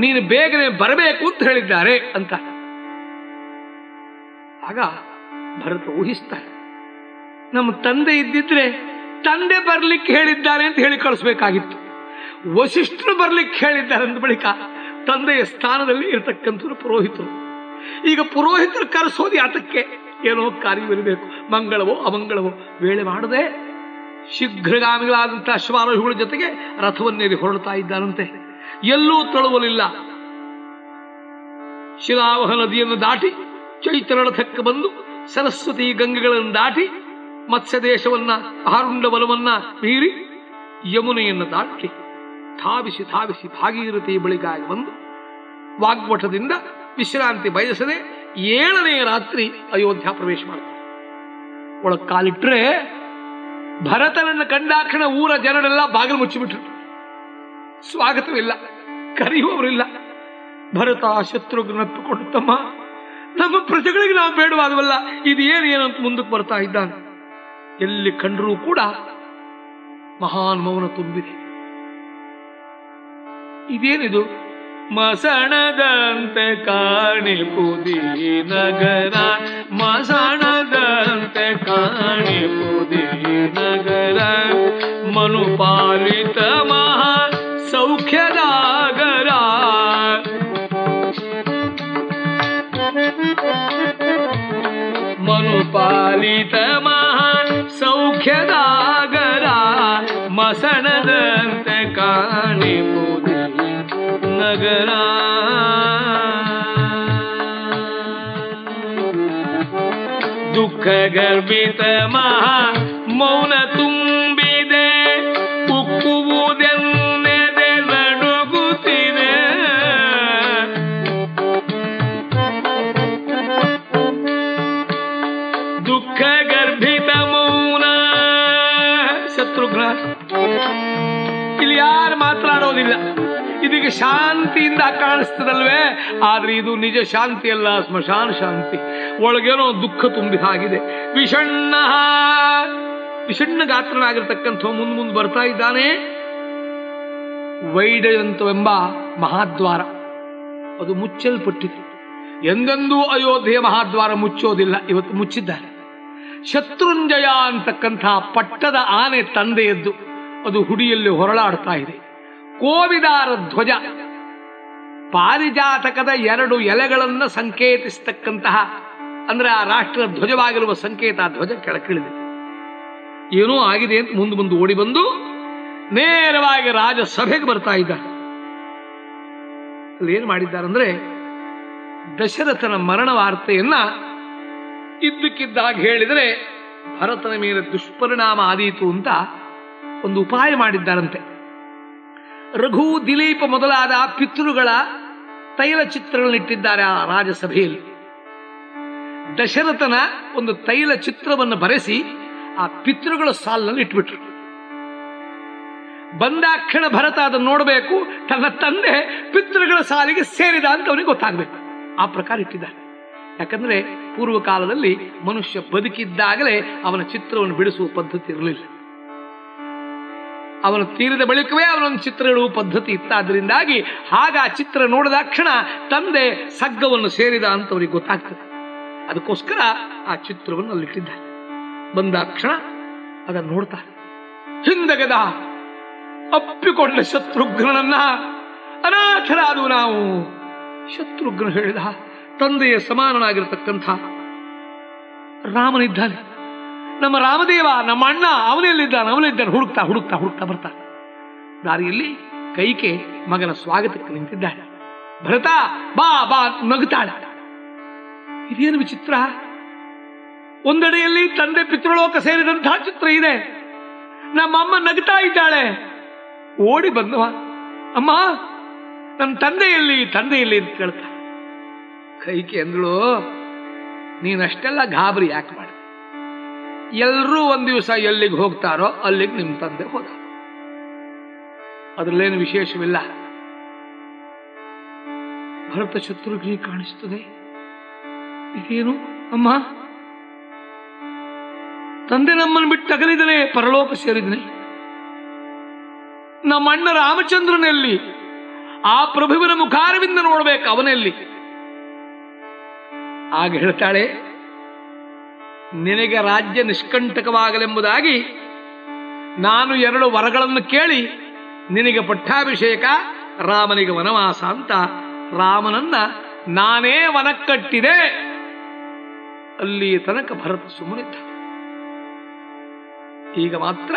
ನೀನು ಬೇಗನೆ ಬರಬೇಕು ಅಂತ ಹೇಳಿದ್ದಾರೆ, ಅಂತ. ಆಗ ಭರತ ಊಹಿಸ್ತಾರೆ, ನಮ್ಮ ತಂದೆ ಇದ್ದಿದ್ರೆ ತಂದೆ ಬರ್ಲಿಕ್ಕೆ ಹೇಳಿದ್ದಾರೆ ಅಂತ ಹೇಳಿ ಕಳಿಸ್ಬೇಕಾಗಿತ್ತು. ವಸಿಷ್ಠರು ಬರ್ಲಿಕ್ಕೆ ಹೇಳಿದ್ದಾರೆ ಅಂದ ಬಳಿಕ ತಂದೆಯ ಸ್ಥಾನದಲ್ಲಿ ಇರತಕ್ಕಂಥ ಪುರೋಹಿತರು. ಈಗ ಪುರೋಹಿತರು ಕರೆಸೋದು ಯಾತಕ್ಕೆ? ಏನೋ ಕಾರ್ಯವಿರಬೇಕು ಮಂಗಳವೋ ಅಮಂಗಳವೋ, ವೇಳೆ ಮಾಡದೆ ಶೀಘ್ರಗಾಮಿಗಳಾದಂತಹ ಅಶ್ವಾರೋಹಿಗಳ ಜೊತೆಗೆ ರಥವನ್ನೇರಿ ಹೊರಡ್ತಾ ಇದ್ದಾರಂತೆ. ಎಲ್ಲೂ ತಳುವಲಿಲ್ಲ ಶಿಲಾವಹ ನದಿಯನ್ನು ದಾಟಿ ಚೈತ್ರ ರಥಕ್ಕೆ ಬಂದು ಸರಸ್ವತಿ ಗಂಗೆಗಳನ್ನು ದಾಟಿ ಮತ್ಸ್ಯ ದೇಶವನ್ನ ಆರುಂಡ ಬಲವನ್ನ ಮೀರಿ ಯಮುನೆಯನ್ನು ದಾಟಿ, ಧಾವಿಸಿ ಧಾವಿಸಿ ಭಾಗೀರಥಿ ಬಳಿಗಾಗಿ ಬಂದು ವಾಗ್ವಟದಿಂದ ವಿಶ್ರಾಂತಿ ಬಯಸದೆ ಏಳನೇ ರಾತ್ರಿ ಅಯೋಧ್ಯ ಪ್ರವೇಶ ಮಾಡ್ತಾರೆ. ಒಳ ಕಾಲಿಟ್ರೆ ಭರತನನ್ನು ಕಂಡಾಕ್ಷಣ ಊರ ಜನರೆಲ್ಲ ಬಾಗಿಲು ಮುಚ್ಚಿಬಿಟ್ರು. ಸ್ವಾಗತವಿಲ್ಲ, ಕರೆಯುವವರಿಲ್ಲ. ಭರತ ಶತ್ರುಘ್ನಪ್ಪಿಕೊಂಡು ತಮ್ಮ, ನಮ್ಮ ಪ್ರಜೆಗಳಿಗೆ ನಾವು ಬೇಡವಾದವಲ್ಲ ಇದು ಏನು ಏನು ಅಂತ ಮುಂದಕ್ಕೆ ಬರ್ತಾ ಇದ್ದಾನೆ. ಎಲ್ಲಿ ಕಂಡರೂ ಕೂಡ ಮಹಾನ್ ಮೌನ ತುಂಬಿದೆ. ಇದೇನಿದು? ಮಸಣದಂತೆ ಕಾಣಿಪುದಿ ನಗರ ಮಸಣದಂತೆ ಕಾಣಿಪುದಿ ನಗರ. ಮನುಪಾಲಿತ ಮಹಾ ಸೌಖ್ಯದಾಗರ ಮನುಪಾಲಿತ ಮಹಾ ಸೌಖ್ಯದಾಗರ ಮಸಣದಂತೆ ಕಾಣಿಪುದಿ ನಗರ ದುಃಖ ಗರ್ಭಿತ ಮಹಾ ಮೌನ ಶಾಂತಿಯಿಂದ ಕಾಣಿಸ್ತದಲ್ವೇ? ಆದ್ರೆ ಇದು ನಿಜ ಶಾಂತಿ ಅಲ್ಲ, ಸ್ಮಶಾನ ಶಾಂತಿ. ಒಳಗೇನೋ ದುಃಖ ತುಂಬಿ ಆಗಿದೆ ವಿಷಣ್ಣ ವಿಷಣ್ಣ ಗಾತ್ರನಾಗಿರ್ತಕ್ಕಂಥ ಮುಂದ್ ಮುಂದೆ ಬರ್ತಾ ಇದ್ದಾನೆ. ವೈಡಯಂತವೆಂಬ ಮಹಾದ್ವಾರ. ಅದು ಮುಚ್ಚಲ್ಪಟ್ಟಿದೆ ಎಂದೆಂದೂ ಅಯೋಧ್ಯೆಯ ಮಹಾದ್ವಾರ ಮುಚ್ಚೋದಿಲ್ಲ, ಇವತ್ತು ಮುಚ್ಚಿದ್ದಾರೆ. ಶತ್ರುಂಜಯ ಅಂತಕ್ಕಂಥ ಪಟ್ಟದ ಆನೆ ತಂದೆಯದ್ದು ಅದು ಹುಡಿಯಲ್ಲಿ ಹೊರಳಾಡ್ತಾ ಇದೆ. ಕೋವಿದಾರ ಧ್ವಜ. ಪಾರಿಜಾತಕದ ಎರಡು ಎಲೆಗಳನ್ನು ಸಂಕೇತಿಸತಕ್ಕಂತಹ, ಅಂದ್ರೆ ಆ ರಾಷ್ಟ್ರ ಧ್ವಜವಾಗಿರುವ ಸಂಕೇತ ಧ್ವಜ ಕೆಳಕಿಳಿದೆ ಏನೋ ಆಗಿದೆ ಅಂತ ಮುಂದೆ ಮುಂದೆ ಓಡಿ ಬಂದು ನೇರವಾಗಿ ರಾಜಸಭೆಗೆ ಬರ್ತಾ ಇದ್ದಾರೆ. ಅಲ್ಲಿ ಮಾಡಿದ್ದಾರೆ ಮಾಡಿದ್ದಾರಂದ್ರೆ ದಶರಥನ ಮರಣ ವಾರ್ತೆಯನ್ನ ಇದ್ದಕ್ಕಿದ್ದಾಗ ಹೇಳಿದರೆ ಭರತನ ಮೇಲೆ ದುಷ್ಪರಿಣಾಮ ಆದೀತು ಅಂತ ಒಂದು ಉಪಾಯ ಮಾಡಿದ್ದಾರಂತೆ. ರಘು ದಿಲೀಪ ಮೊದಲಾದ ಪಿತೃಗಳ ತೈಲ ಚಿತ್ರಗಳನ್ನಿಟ್ಟಿದ್ದಾರೆ ಆ ರಾಜಸಭೆಯಲ್ಲಿ ದಶರಥನ ಒಂದು ತೈಲ ಚಿತ್ರವನ್ನು ಬರೆಸಿ ಆ ಪಿತೃಗಳ ಸಾಲಿನಲ್ಲಿ ಇಟ್ಬಿಟ್ರು. ಬಂದಾಕ್ಷಣ ಭರತ ಅದನ್ನು ನೋಡಬೇಕು, ತನ್ನ ತಂದೆ ಪಿತೃಗಳ ಸಾಲಿಗೆ ಸೇರಿದ ಅಂತ ಅವನಿಗೆ ಗೊತ್ತಾಗಬೇಕು. ಆ ಪ್ರಕಾರ ಇಟ್ಟಿದ್ದಾರೆ. ಯಾಕಂದ್ರೆ ಪೂರ್ವ ಕಾಲದಲ್ಲಿ ಮನುಷ್ಯ ಬದುಕಿದ್ದಾಗಲೇ ಅವನ ಚಿತ್ರವನ್ನು ಬಿಡಿಸುವ ಪದ್ಧತಿ ಇರಲಿಲ್ಲ. ಅವನು ತೀರಿದ ಬಳಿಕವೇ ಅವನೊಂದು ಚಿತ್ರ ಇಡುವ ಪದ್ಧತಿ ಇತ್ತಾದ್ರಿಂದಾಗಿ ಹಾಗ ಆ ಚಿತ್ರ ನೋಡಿದಾಕ್ಷಣ ತಂದೆ ಸಗ್ಗವನ್ನು ಸೇರಿದ ಅಂತ ಅವರಿಗೆ ಗೊತ್ತಾಗ್ತದೆ. ಅದಕ್ಕೋಸ್ಕರ ಆ ಚಿತ್ರವನ್ನು ಅಲ್ಲಿಟ್ಟಿದ್ದಾರೆ ಬಂದಾಕ್ಷಣ ಅದನ್ನು ನೋಡ್ತಾರೆ ಹಿಂದಗದ ಅಪ್ಪಿಕೊಂಡ ಶತ್ರುಘ್ನನನ್ನ ಅನಾಥರಾದವು ನಾವು. ಶತ್ರುಘ್ನ ಹೇಳಿದ, ತಂದೆಯ ಸಮಾನನಾಗಿರತಕ್ಕಂಥ ರಾಮನಿದ್ದಾನೆ. ನಮ್ಮ ರಾಮದೇವ, ನಮ್ಮ ಅಣ್ಣ, ಅವನೆಲ್ಲಿದ್ದಾನೆ? ಅವನಿದ್ದಾನೆ ಹುಡುಕ್ತಾ ಹುಡುಕ್ತಾ ಹುಡುಕ್ತಾ ಬರ್ತಾನೆ. ದಾರಿಯಲ್ಲಿ ಕೈಕೆ ಮಗನ ಸ್ವಾಗತಕ್ಕೆ ನಿಂತಿದ್ದಾಳೆ. ಭರತ, ಬಾ ಬಾ ನಗುತ್ತಾಳೆ. ಇದೇನು ವಿಚಿತ್ರ? ಒಂದೆಡೆಯಲ್ಲಿ ತಂದೆ ಪಿತೃಲೋಕ ಸೇರಿದಂತಹ ಚಿತ್ರ ಇದೆ. ನಮ್ಮಮ್ಮ ನಗ್ತಾ ಇದ್ದಾಳೆ. ಓಡಿ ಬಂದವ. ಅಮ್ಮ, ನನ್ನ ತಂದೆಯಲ್ಲಿ ತಂದೆಯಲ್ಲಿ ಅಂತ ಕೇಳ್ತಾ ಕೈಕೆ ಅಂದಳು, ನೀನಷ್ಟೆಲ್ಲ ಗಾಬರಿ ಯಾಕೆ ಮಾಡಿ? ಎಲ್ಲರೂ ಒಂದ್ ದಿವಸ ಎಲ್ಲಿಗೆ ಹೋಗ್ತಾರೋ ಅಲ್ಲಿಗೆ ನಿಮ್ಮ ತಂದೆ ಹೋದ. ಅದರಲ್ಲೇನು ವಿಶೇಷವಿಲ್ಲ. ಭರತ ಶತ್ರುಘ್ನಿ ಕಾಣಿಸ್ತದೆ. ಇದೇನು? ಅಮ್ಮ? ತಂದೆ ನಮ್ಮನ್ನು ಬಿಟ್ಟು ಅಗಲಿದನೆ ಪರಲೋಕ ಸೇರಿದನೆ. ನಮ್ಮ ಅಣ್ಣ ರಾಮಚಂದ್ರನಲ್ಲಿ ಆ ಪ್ರಭುವಿನ ಮುಖಾರವಿಂದ ನೋಡ್ಬೇಕು ಅವನಲ್ಲಿ. ಆಗ ಹೇಳ್ತಾಳೆ ನಿನಗೆ ರಾಜ್ಯ ನಿಷ್ಕಂಟಕವಾಗಲೆಂಬುದಾಗಿ ನಾನು ಎರಡು ವರಗಳನ್ನು ಕೇಳಿ ನಿನಗೆ ಪಟ್ಟಾಭಿಷೇಕ, ರಾಮನಿಗೆ ವನವಾಸ ಅಂತ ರಾಮನನ್ನ ನಾನೇ ವನಕ್ಕಟ್ಟಿದೆ. ಅಲ್ಲಿ ತನಕ ಭರತ ಸುಮ್ಮನಿದ್ದ. ಈಗ ಮಾತ್ರ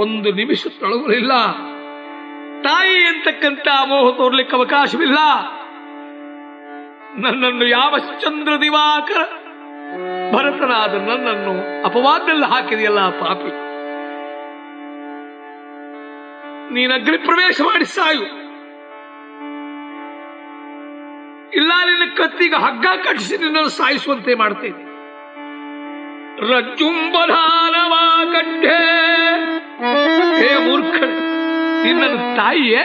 ಒಂದು ನಿಮಿಷ ತೊಳಗುಲಿಲ್ಲ. ತಾಯಿ ಅಂತಕ್ಕಂಥ ಮೋಹ ತೋರ್ಲಿಕ್ಕೆ ಅವಕಾಶವಿಲ್ಲ. ನನ್ನನ್ನು ಯಾವ ಚಂದ್ರ ದಿವಾಕರ ಭರತನಾದ ನನ್ನನ್ನು ಅಪವಾದದಲ್ಲಿ ಹಾಕಿದೆಯಲ್ಲ ಪಾಪಿ. ನೀನು ಅಗ್ನಿ ಪ್ರವೇಶ ಮಾಡಿ ಸಾಯು. ಇಲ್ಲ, ನಿನ್ನ ಕತ್ತಿಗೆ ಹಗ್ಗ ಕಟ್ಟಿಸಿ ನಿನ್ನನ್ನು ಸಾಯಿಸುವಂತೆ ಮಾಡ್ತೇನೆ. ರಜ್ಜುಂಬಧಾನವ ಹೇ ಮೂರ್ಖ ನಿನ್ನ ತಾಯಿಯೇ?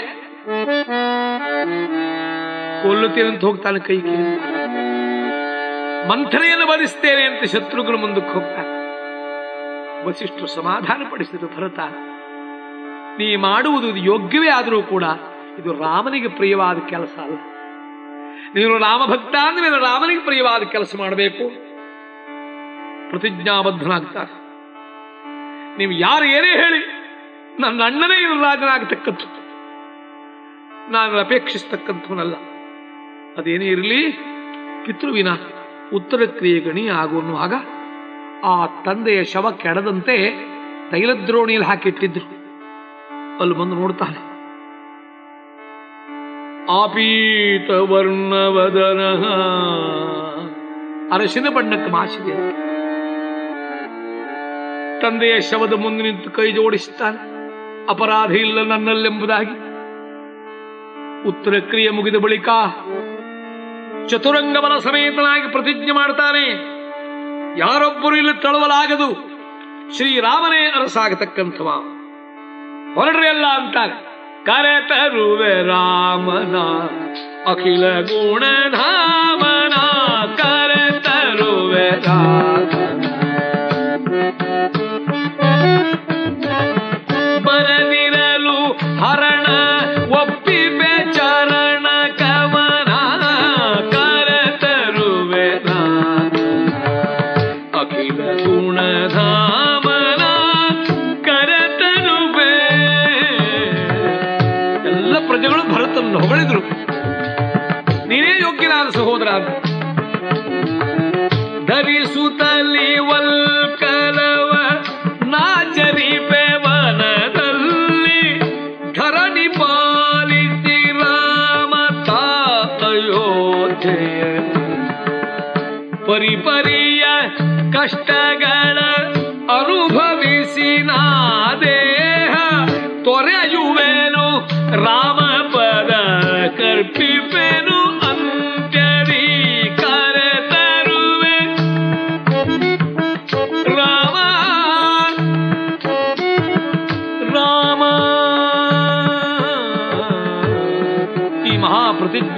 ಕೊಲ್ಲುತ್ತೇನೆ ಅಂತ ಹೋಗ್ತಾನೆ ಕೈಗೆ ಮಂಥನೆಯನ್ನು ಬರಿಸ್ತೇನೆ ಅಂತ ಶತ್ರುಘ್ನ ಮುಂದಕ್ಕೆ ಹೋಗ್ತಾರೆ. ವಸಿಷ್ಠರು ಸಮಾಧಾನಪಡಿಸಿದರು ಭರತ. ನೀ ಮಾಡುವುದು ಯೋಗ್ಯವೇ ಆದರೂ ಕೂಡ ಇದು ರಾಮನಿಗೆ ಪ್ರಿಯವಾದ ಕೆಲಸ ಅಲ್ಲ. ನೀನು ರಾಮಭಕ್ತ ಅಂದ್ರೆ ರಾಮನಿಗೆ ಪ್ರಿಯವಾದ ಕೆಲಸ ಮಾಡಬೇಕು. ಪ್ರತಿಜ್ಞಾಬದ್ಧನಾಗ್ತಾರೆ. ನೀವು ಯಾರು ಏನೇ ಹೇಳಿ, ನನ್ನ ಅಣ್ಣನೇ ಇವರು ರಾಜನಾಗತಕ್ಕಂಥದ್ದು. ನಾನು ಅಪೇಕ್ಷಿಸ್ತಕ್ಕಂಥವನಲ್ಲ. ಅದೇನೇ ಇರಲಿ ಪಿತೃವಿನ ಉತ್ತರ ಕ್ರಿಯೆ ಗಣಿ ಆಗು ಅನ್ನುವಾಗ ಆ ತಂದೆಯ ಶವ ಕೆಡದಂತೆ ತೈಲದ್ರೋಣಿಯಲ್ಲಿ ಹಾಕಿಟ್ಟಿದ್ರು. ಅಲ್ಲಿ ಬಂದು ನೋಡ್ತಾನೆ. ಆಪೀತ ವರ್ಣವದನ ಅರಶಿನ ಬಣ್ಣಕ್ಕೆ ಮಾಸಿದೆ ತಂದೆಯ ಶವದ ಮುಂದೆ ನಿಂತು ಕೈ ಜೋಡಿಸುತ್ತಾನೆ ಅಪರಾಧ ಇಲ್ಲ ನನ್ನಲ್ಲೆಂಬುದಾಗಿ. ಉತ್ತರ ಕ್ರಿಯೆ ಮುಗಿದ ಬಳಿಕ ಚತುರಂಗಬಲ ಸಮೇತನಾಗಿ ಪ್ರತಿಜ್ಞೆ ಮಾಡ್ತಾನೆ. ಯಾರೊಬ್ಬರು ಇಲ್ಲಿ ತಳುವಲಾಗದು, ಶ್ರೀರಾಮನೇ ಅರಸಾಗತಕ್ಕಂಥವ. ಹೊರಡ್ರಿ ಅಲ್ಲ ಅಂತಾನೆ ಕರೆತರುವೆ ರಾಮನ ಅಖಿಲ ಗುಣಧಾಮನ ಕರೆತರುವೆ ರಾಮನ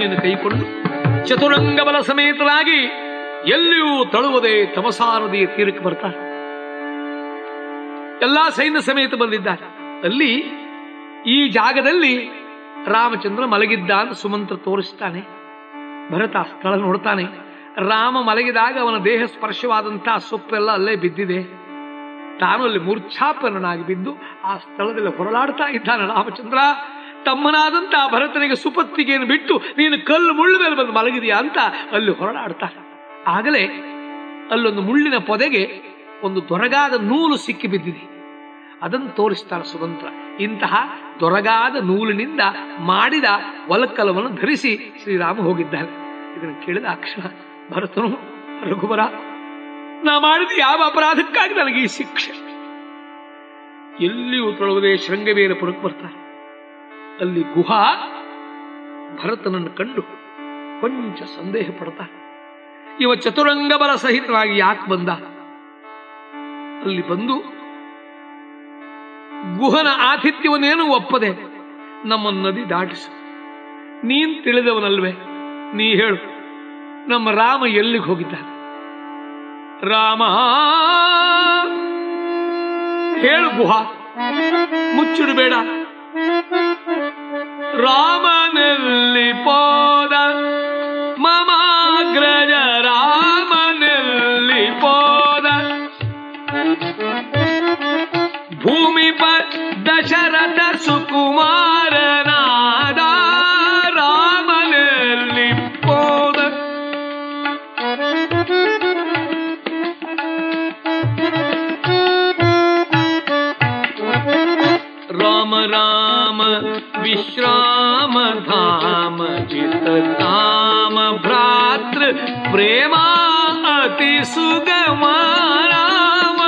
ಮಹಾಪ್ರತಿಜ್ಞೆಯನ್ನು ಕೈಕೊಂಡು ಚತುರಂಗ ಬಲ ಸಮೇತರಾಗಿ ಎಲ್ಲಿಯೂ ತಳುವುದೇ ತಮಸಾರದಿ ತೀರಕ್ಕೆ ಬರ್ತಾರೆ. ಎಲ್ಲಾ ಸೈನ್ಯ ಸಮೇತ ಬಂದಿದ್ದಾರೆ. ಅಲ್ಲಿ ಈ ಜಾಗದಲ್ಲಿ ರಾಮಚಂದ್ರ ಮಲಗಿದ್ದ ಅಂತ ಸುಮಂತ್ರ ತೋರಿಸ್ತಾನೆ, ಭರತ ಸ್ಥಳ ನೋಡ್ತಾನೆ. ರಾಮ ಮಲಗಿದಾಗ ಅವನ ದೇಹ ಸ್ಪರ್ಶವಾದಂತಹ ಸೊಪ್ಪೆಲ್ಲ ಅಲ್ಲೇ ಬಿದ್ದಿದೆ. ತಾನು ಅಲ್ಲಿ ಮೂರ್ಛಾಪನನಾಗಿ ಬಿದ್ದು ಆ ಸ್ಥಳದಲ್ಲಿ ಹೊರಳಾಡ್ತಾ ಇದ್ದಾನೆ ರಾಮಚಂದ್ರ. ತಮ್ಮನಾದಂತ ಭರತನಿಗೆ ಸುಪತ್ತಿಗೆಯನ್ನು ಬಿಟ್ಟು ನೀನು ಕಲ್ಲು ಮುಳ್ಳು ಮೇಲೆ ಬಂದು ಮಲಗಿದೆಯಾ ಅಂತ ಅಲ್ಲಿ ಹೊರಡಾಡ್ತಾರೆ ಆಗಲೇ ಅಲ್ಲೊಂದು ಮುಳ್ಳಿನ ಪೊದೆಗೆ ಒಂದು ದೊರಗಾದ ನೂಲು ಸಿಕ್ಕಿ ಬಿದ್ದಿದೆ. ಅದನ್ನು ತೋರಿಸ್ತಾರೆ ಸುಮಂತ್ರ ಇಂತಹ ದೊರಗಾದ ನೂಲಿನಿಂದ ಮಾಡಿದ ಒಲಕ್ಕಲವನ್ನು ಧರಿಸಿ ಶ್ರೀರಾಮ ಹೋಗಿದ್ದಾನೆ. ಇದನ್ನು ಕೇಳಿದ ಅಕ್ಷರ, ಭರತನು, ರಘುಬರ, ನಾ ಮಾಡಿದ ಯಾವ ಅಪರಾಧಕ್ಕಾಗಿ ನನಗೆ ಈ ಶಿಕ್ಷೆ? ಎಲ್ಲಿಯೂ ತೊಳಗದೆ ಶೃಂಗವೇರ ಪುರಕ್ಕೆ ಬರ್ತಾರೆ. ಅಲ್ಲಿ ಗುಹಾ ಭರತನನ್ನು ಕಂಡು ಕೊಂಚ ಸಂದೇಹ ಪಡ್ತಾ ಇವ ಚತುರಂಗ ಬಲ ಸಹಿತವಾಗಿ ಯಾಕೆ ಬಂದ? ಅಲ್ಲಿ ಬಂದು ಗುಹನ ಆತಿಥ್ಯವನ್ನೇನು ಒಪ್ಪದೆ ನಮ್ಮ ನದಿ ದಾಟಿಸು. ನೀನ್ ತಿಳಿದವನಲ್ವೇ? ನೀ ಹೇಳು. ನಮ್ಮ ರಾಮ ಎಲ್ಲಿಗೆ ಹೋಗಿದ್ದಾನೆ? ರಾಮ! ಹೇಳು ಗುಹಾ. ಮುಚ್ಚಿಡಬೇಡ ರಾಮನಲ್ಲಿ ಪೋದ ವಿಶ್ರಾಮ धाम ಚಿತ್ತ काम ಭ್ರಾತೃ, ಪ್ರೇಮ अति ಸುಗಮ राम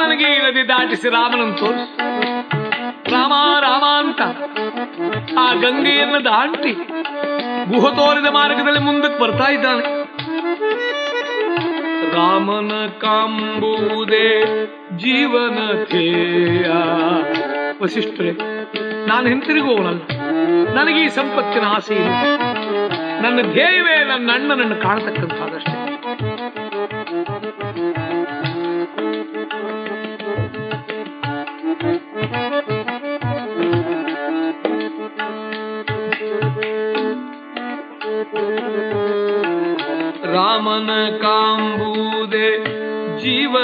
ನನಗೆ ನದಿ ದಾಟಿಸಿ ರಾಮನನ್ನು ರಾಮ ರಾಮ ಅಂತ ಆ ಗಂಗೆಯನ್ನು ದಾಟಿ ಗುಹ ತೋರಿದ ಮಾರ್ಗದಲ್ಲಿ ಮುಂದಕ್ಕೆ ಬರ್ತಾ ಇದ್ದಾನೆ. ರಾಮನ ಕಾಂಬುವುದೇ ಜೀವನ ಧ್ಯೇಯ ವಸಿಷ್ಠರೇ, ನಾನು ಹಿಂತಿರುಗುವವನಲ್ಲ. ನನಗೆ ಈ ಸಂಪತ್ತಿನ ಆಸೆ ಇಲ್ಲ ನನ್ನ ಧ್ಯೇಯವೇ ನನ್ನ ಅಣ್ಣನನ್ನು ಕಾಣತಕ್ಕಂಥದ್ದಷ್ಟೇ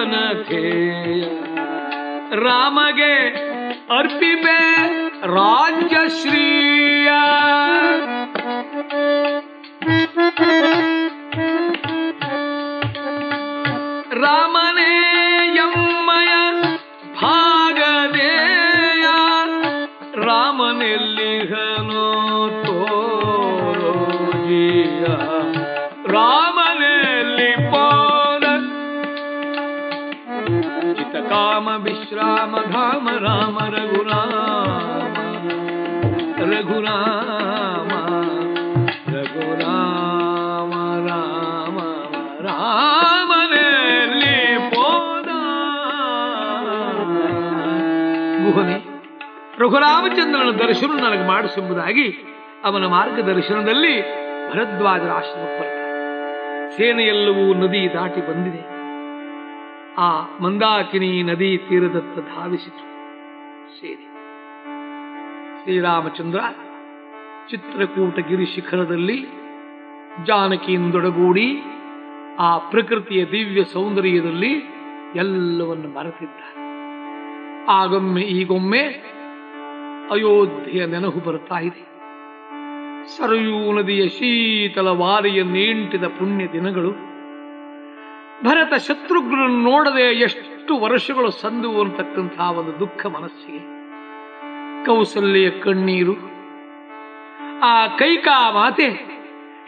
ಜೀವನ ಧ್ಯೇಯ ರಾಮಗೆ ಅರ್ಪಿಪೆ ರಾಜ್ಯಶ್ರೀಯ ರಘುರಾಮ ರಘುರಾಮ ರಾಮ ರಘುರಾಮಚಂದ್ರನ ದರ್ಶನ ನನಗೆ ಮಾಡಿಸೆಂಬುದಾಗಿ ಅವನ ಮಾರ್ಗದರ್ಶನದಲ್ಲಿ ಭರದ್ವಾಜರ ಆಶ್ರಮಕ್ಕೆ ಸೇನೆಯೆಲ್ಲವೂ ನದಿ ದಾಟಿ ಬಂದಿದೆ. ಆ ಮಂದಾಕಿನಿ ನದಿ ತೀರದತ್ತ ಧಾವಿಸಿತು. ಸೇನೆ ಶ್ರೀರಾಮಚಂದ್ರ ಚಿತ್ರಕೂಟಗಿರಿ ಶಿಖರದಲ್ಲಿ ಜಾನಕಿಯಿಂದೊಡಗೂಡಿ ಆ ಪ್ರಕೃತಿಯ ದಿವ್ಯ ಸೌಂದರ್ಯದಲ್ಲಿ ಎಲ್ಲವನ್ನು ಮರೆತಿದ್ದ ಆಗೊಮ್ಮೆ ಈಗೊಮ್ಮೆ ಅಯೋಧ್ಯೆಯ ನೆನಹು ಬರ್ತಾ ಇದೆ. ಸರಯೂ ನದಿಯ ಶೀತಲ ವಾರಿಯ ನೀಂಟಿದ ಪುಣ್ಯ ದಿನಗಳು. ಭರತ ಶತ್ರುಘ್ನನ್ನು ನೋಡದೆ ಎಷ್ಟು ವರ್ಷಗಳು ಸಂದು ಅಂತಕ್ಕಂತಹ ಒಂದು ದುಃಖ ಮನಸ್ಸಿಗೆ. ಕೌಸಲ್ಯ ಕಣ್ಣೀರು. ಆ ಕೈಕಾ ಮಾತೆ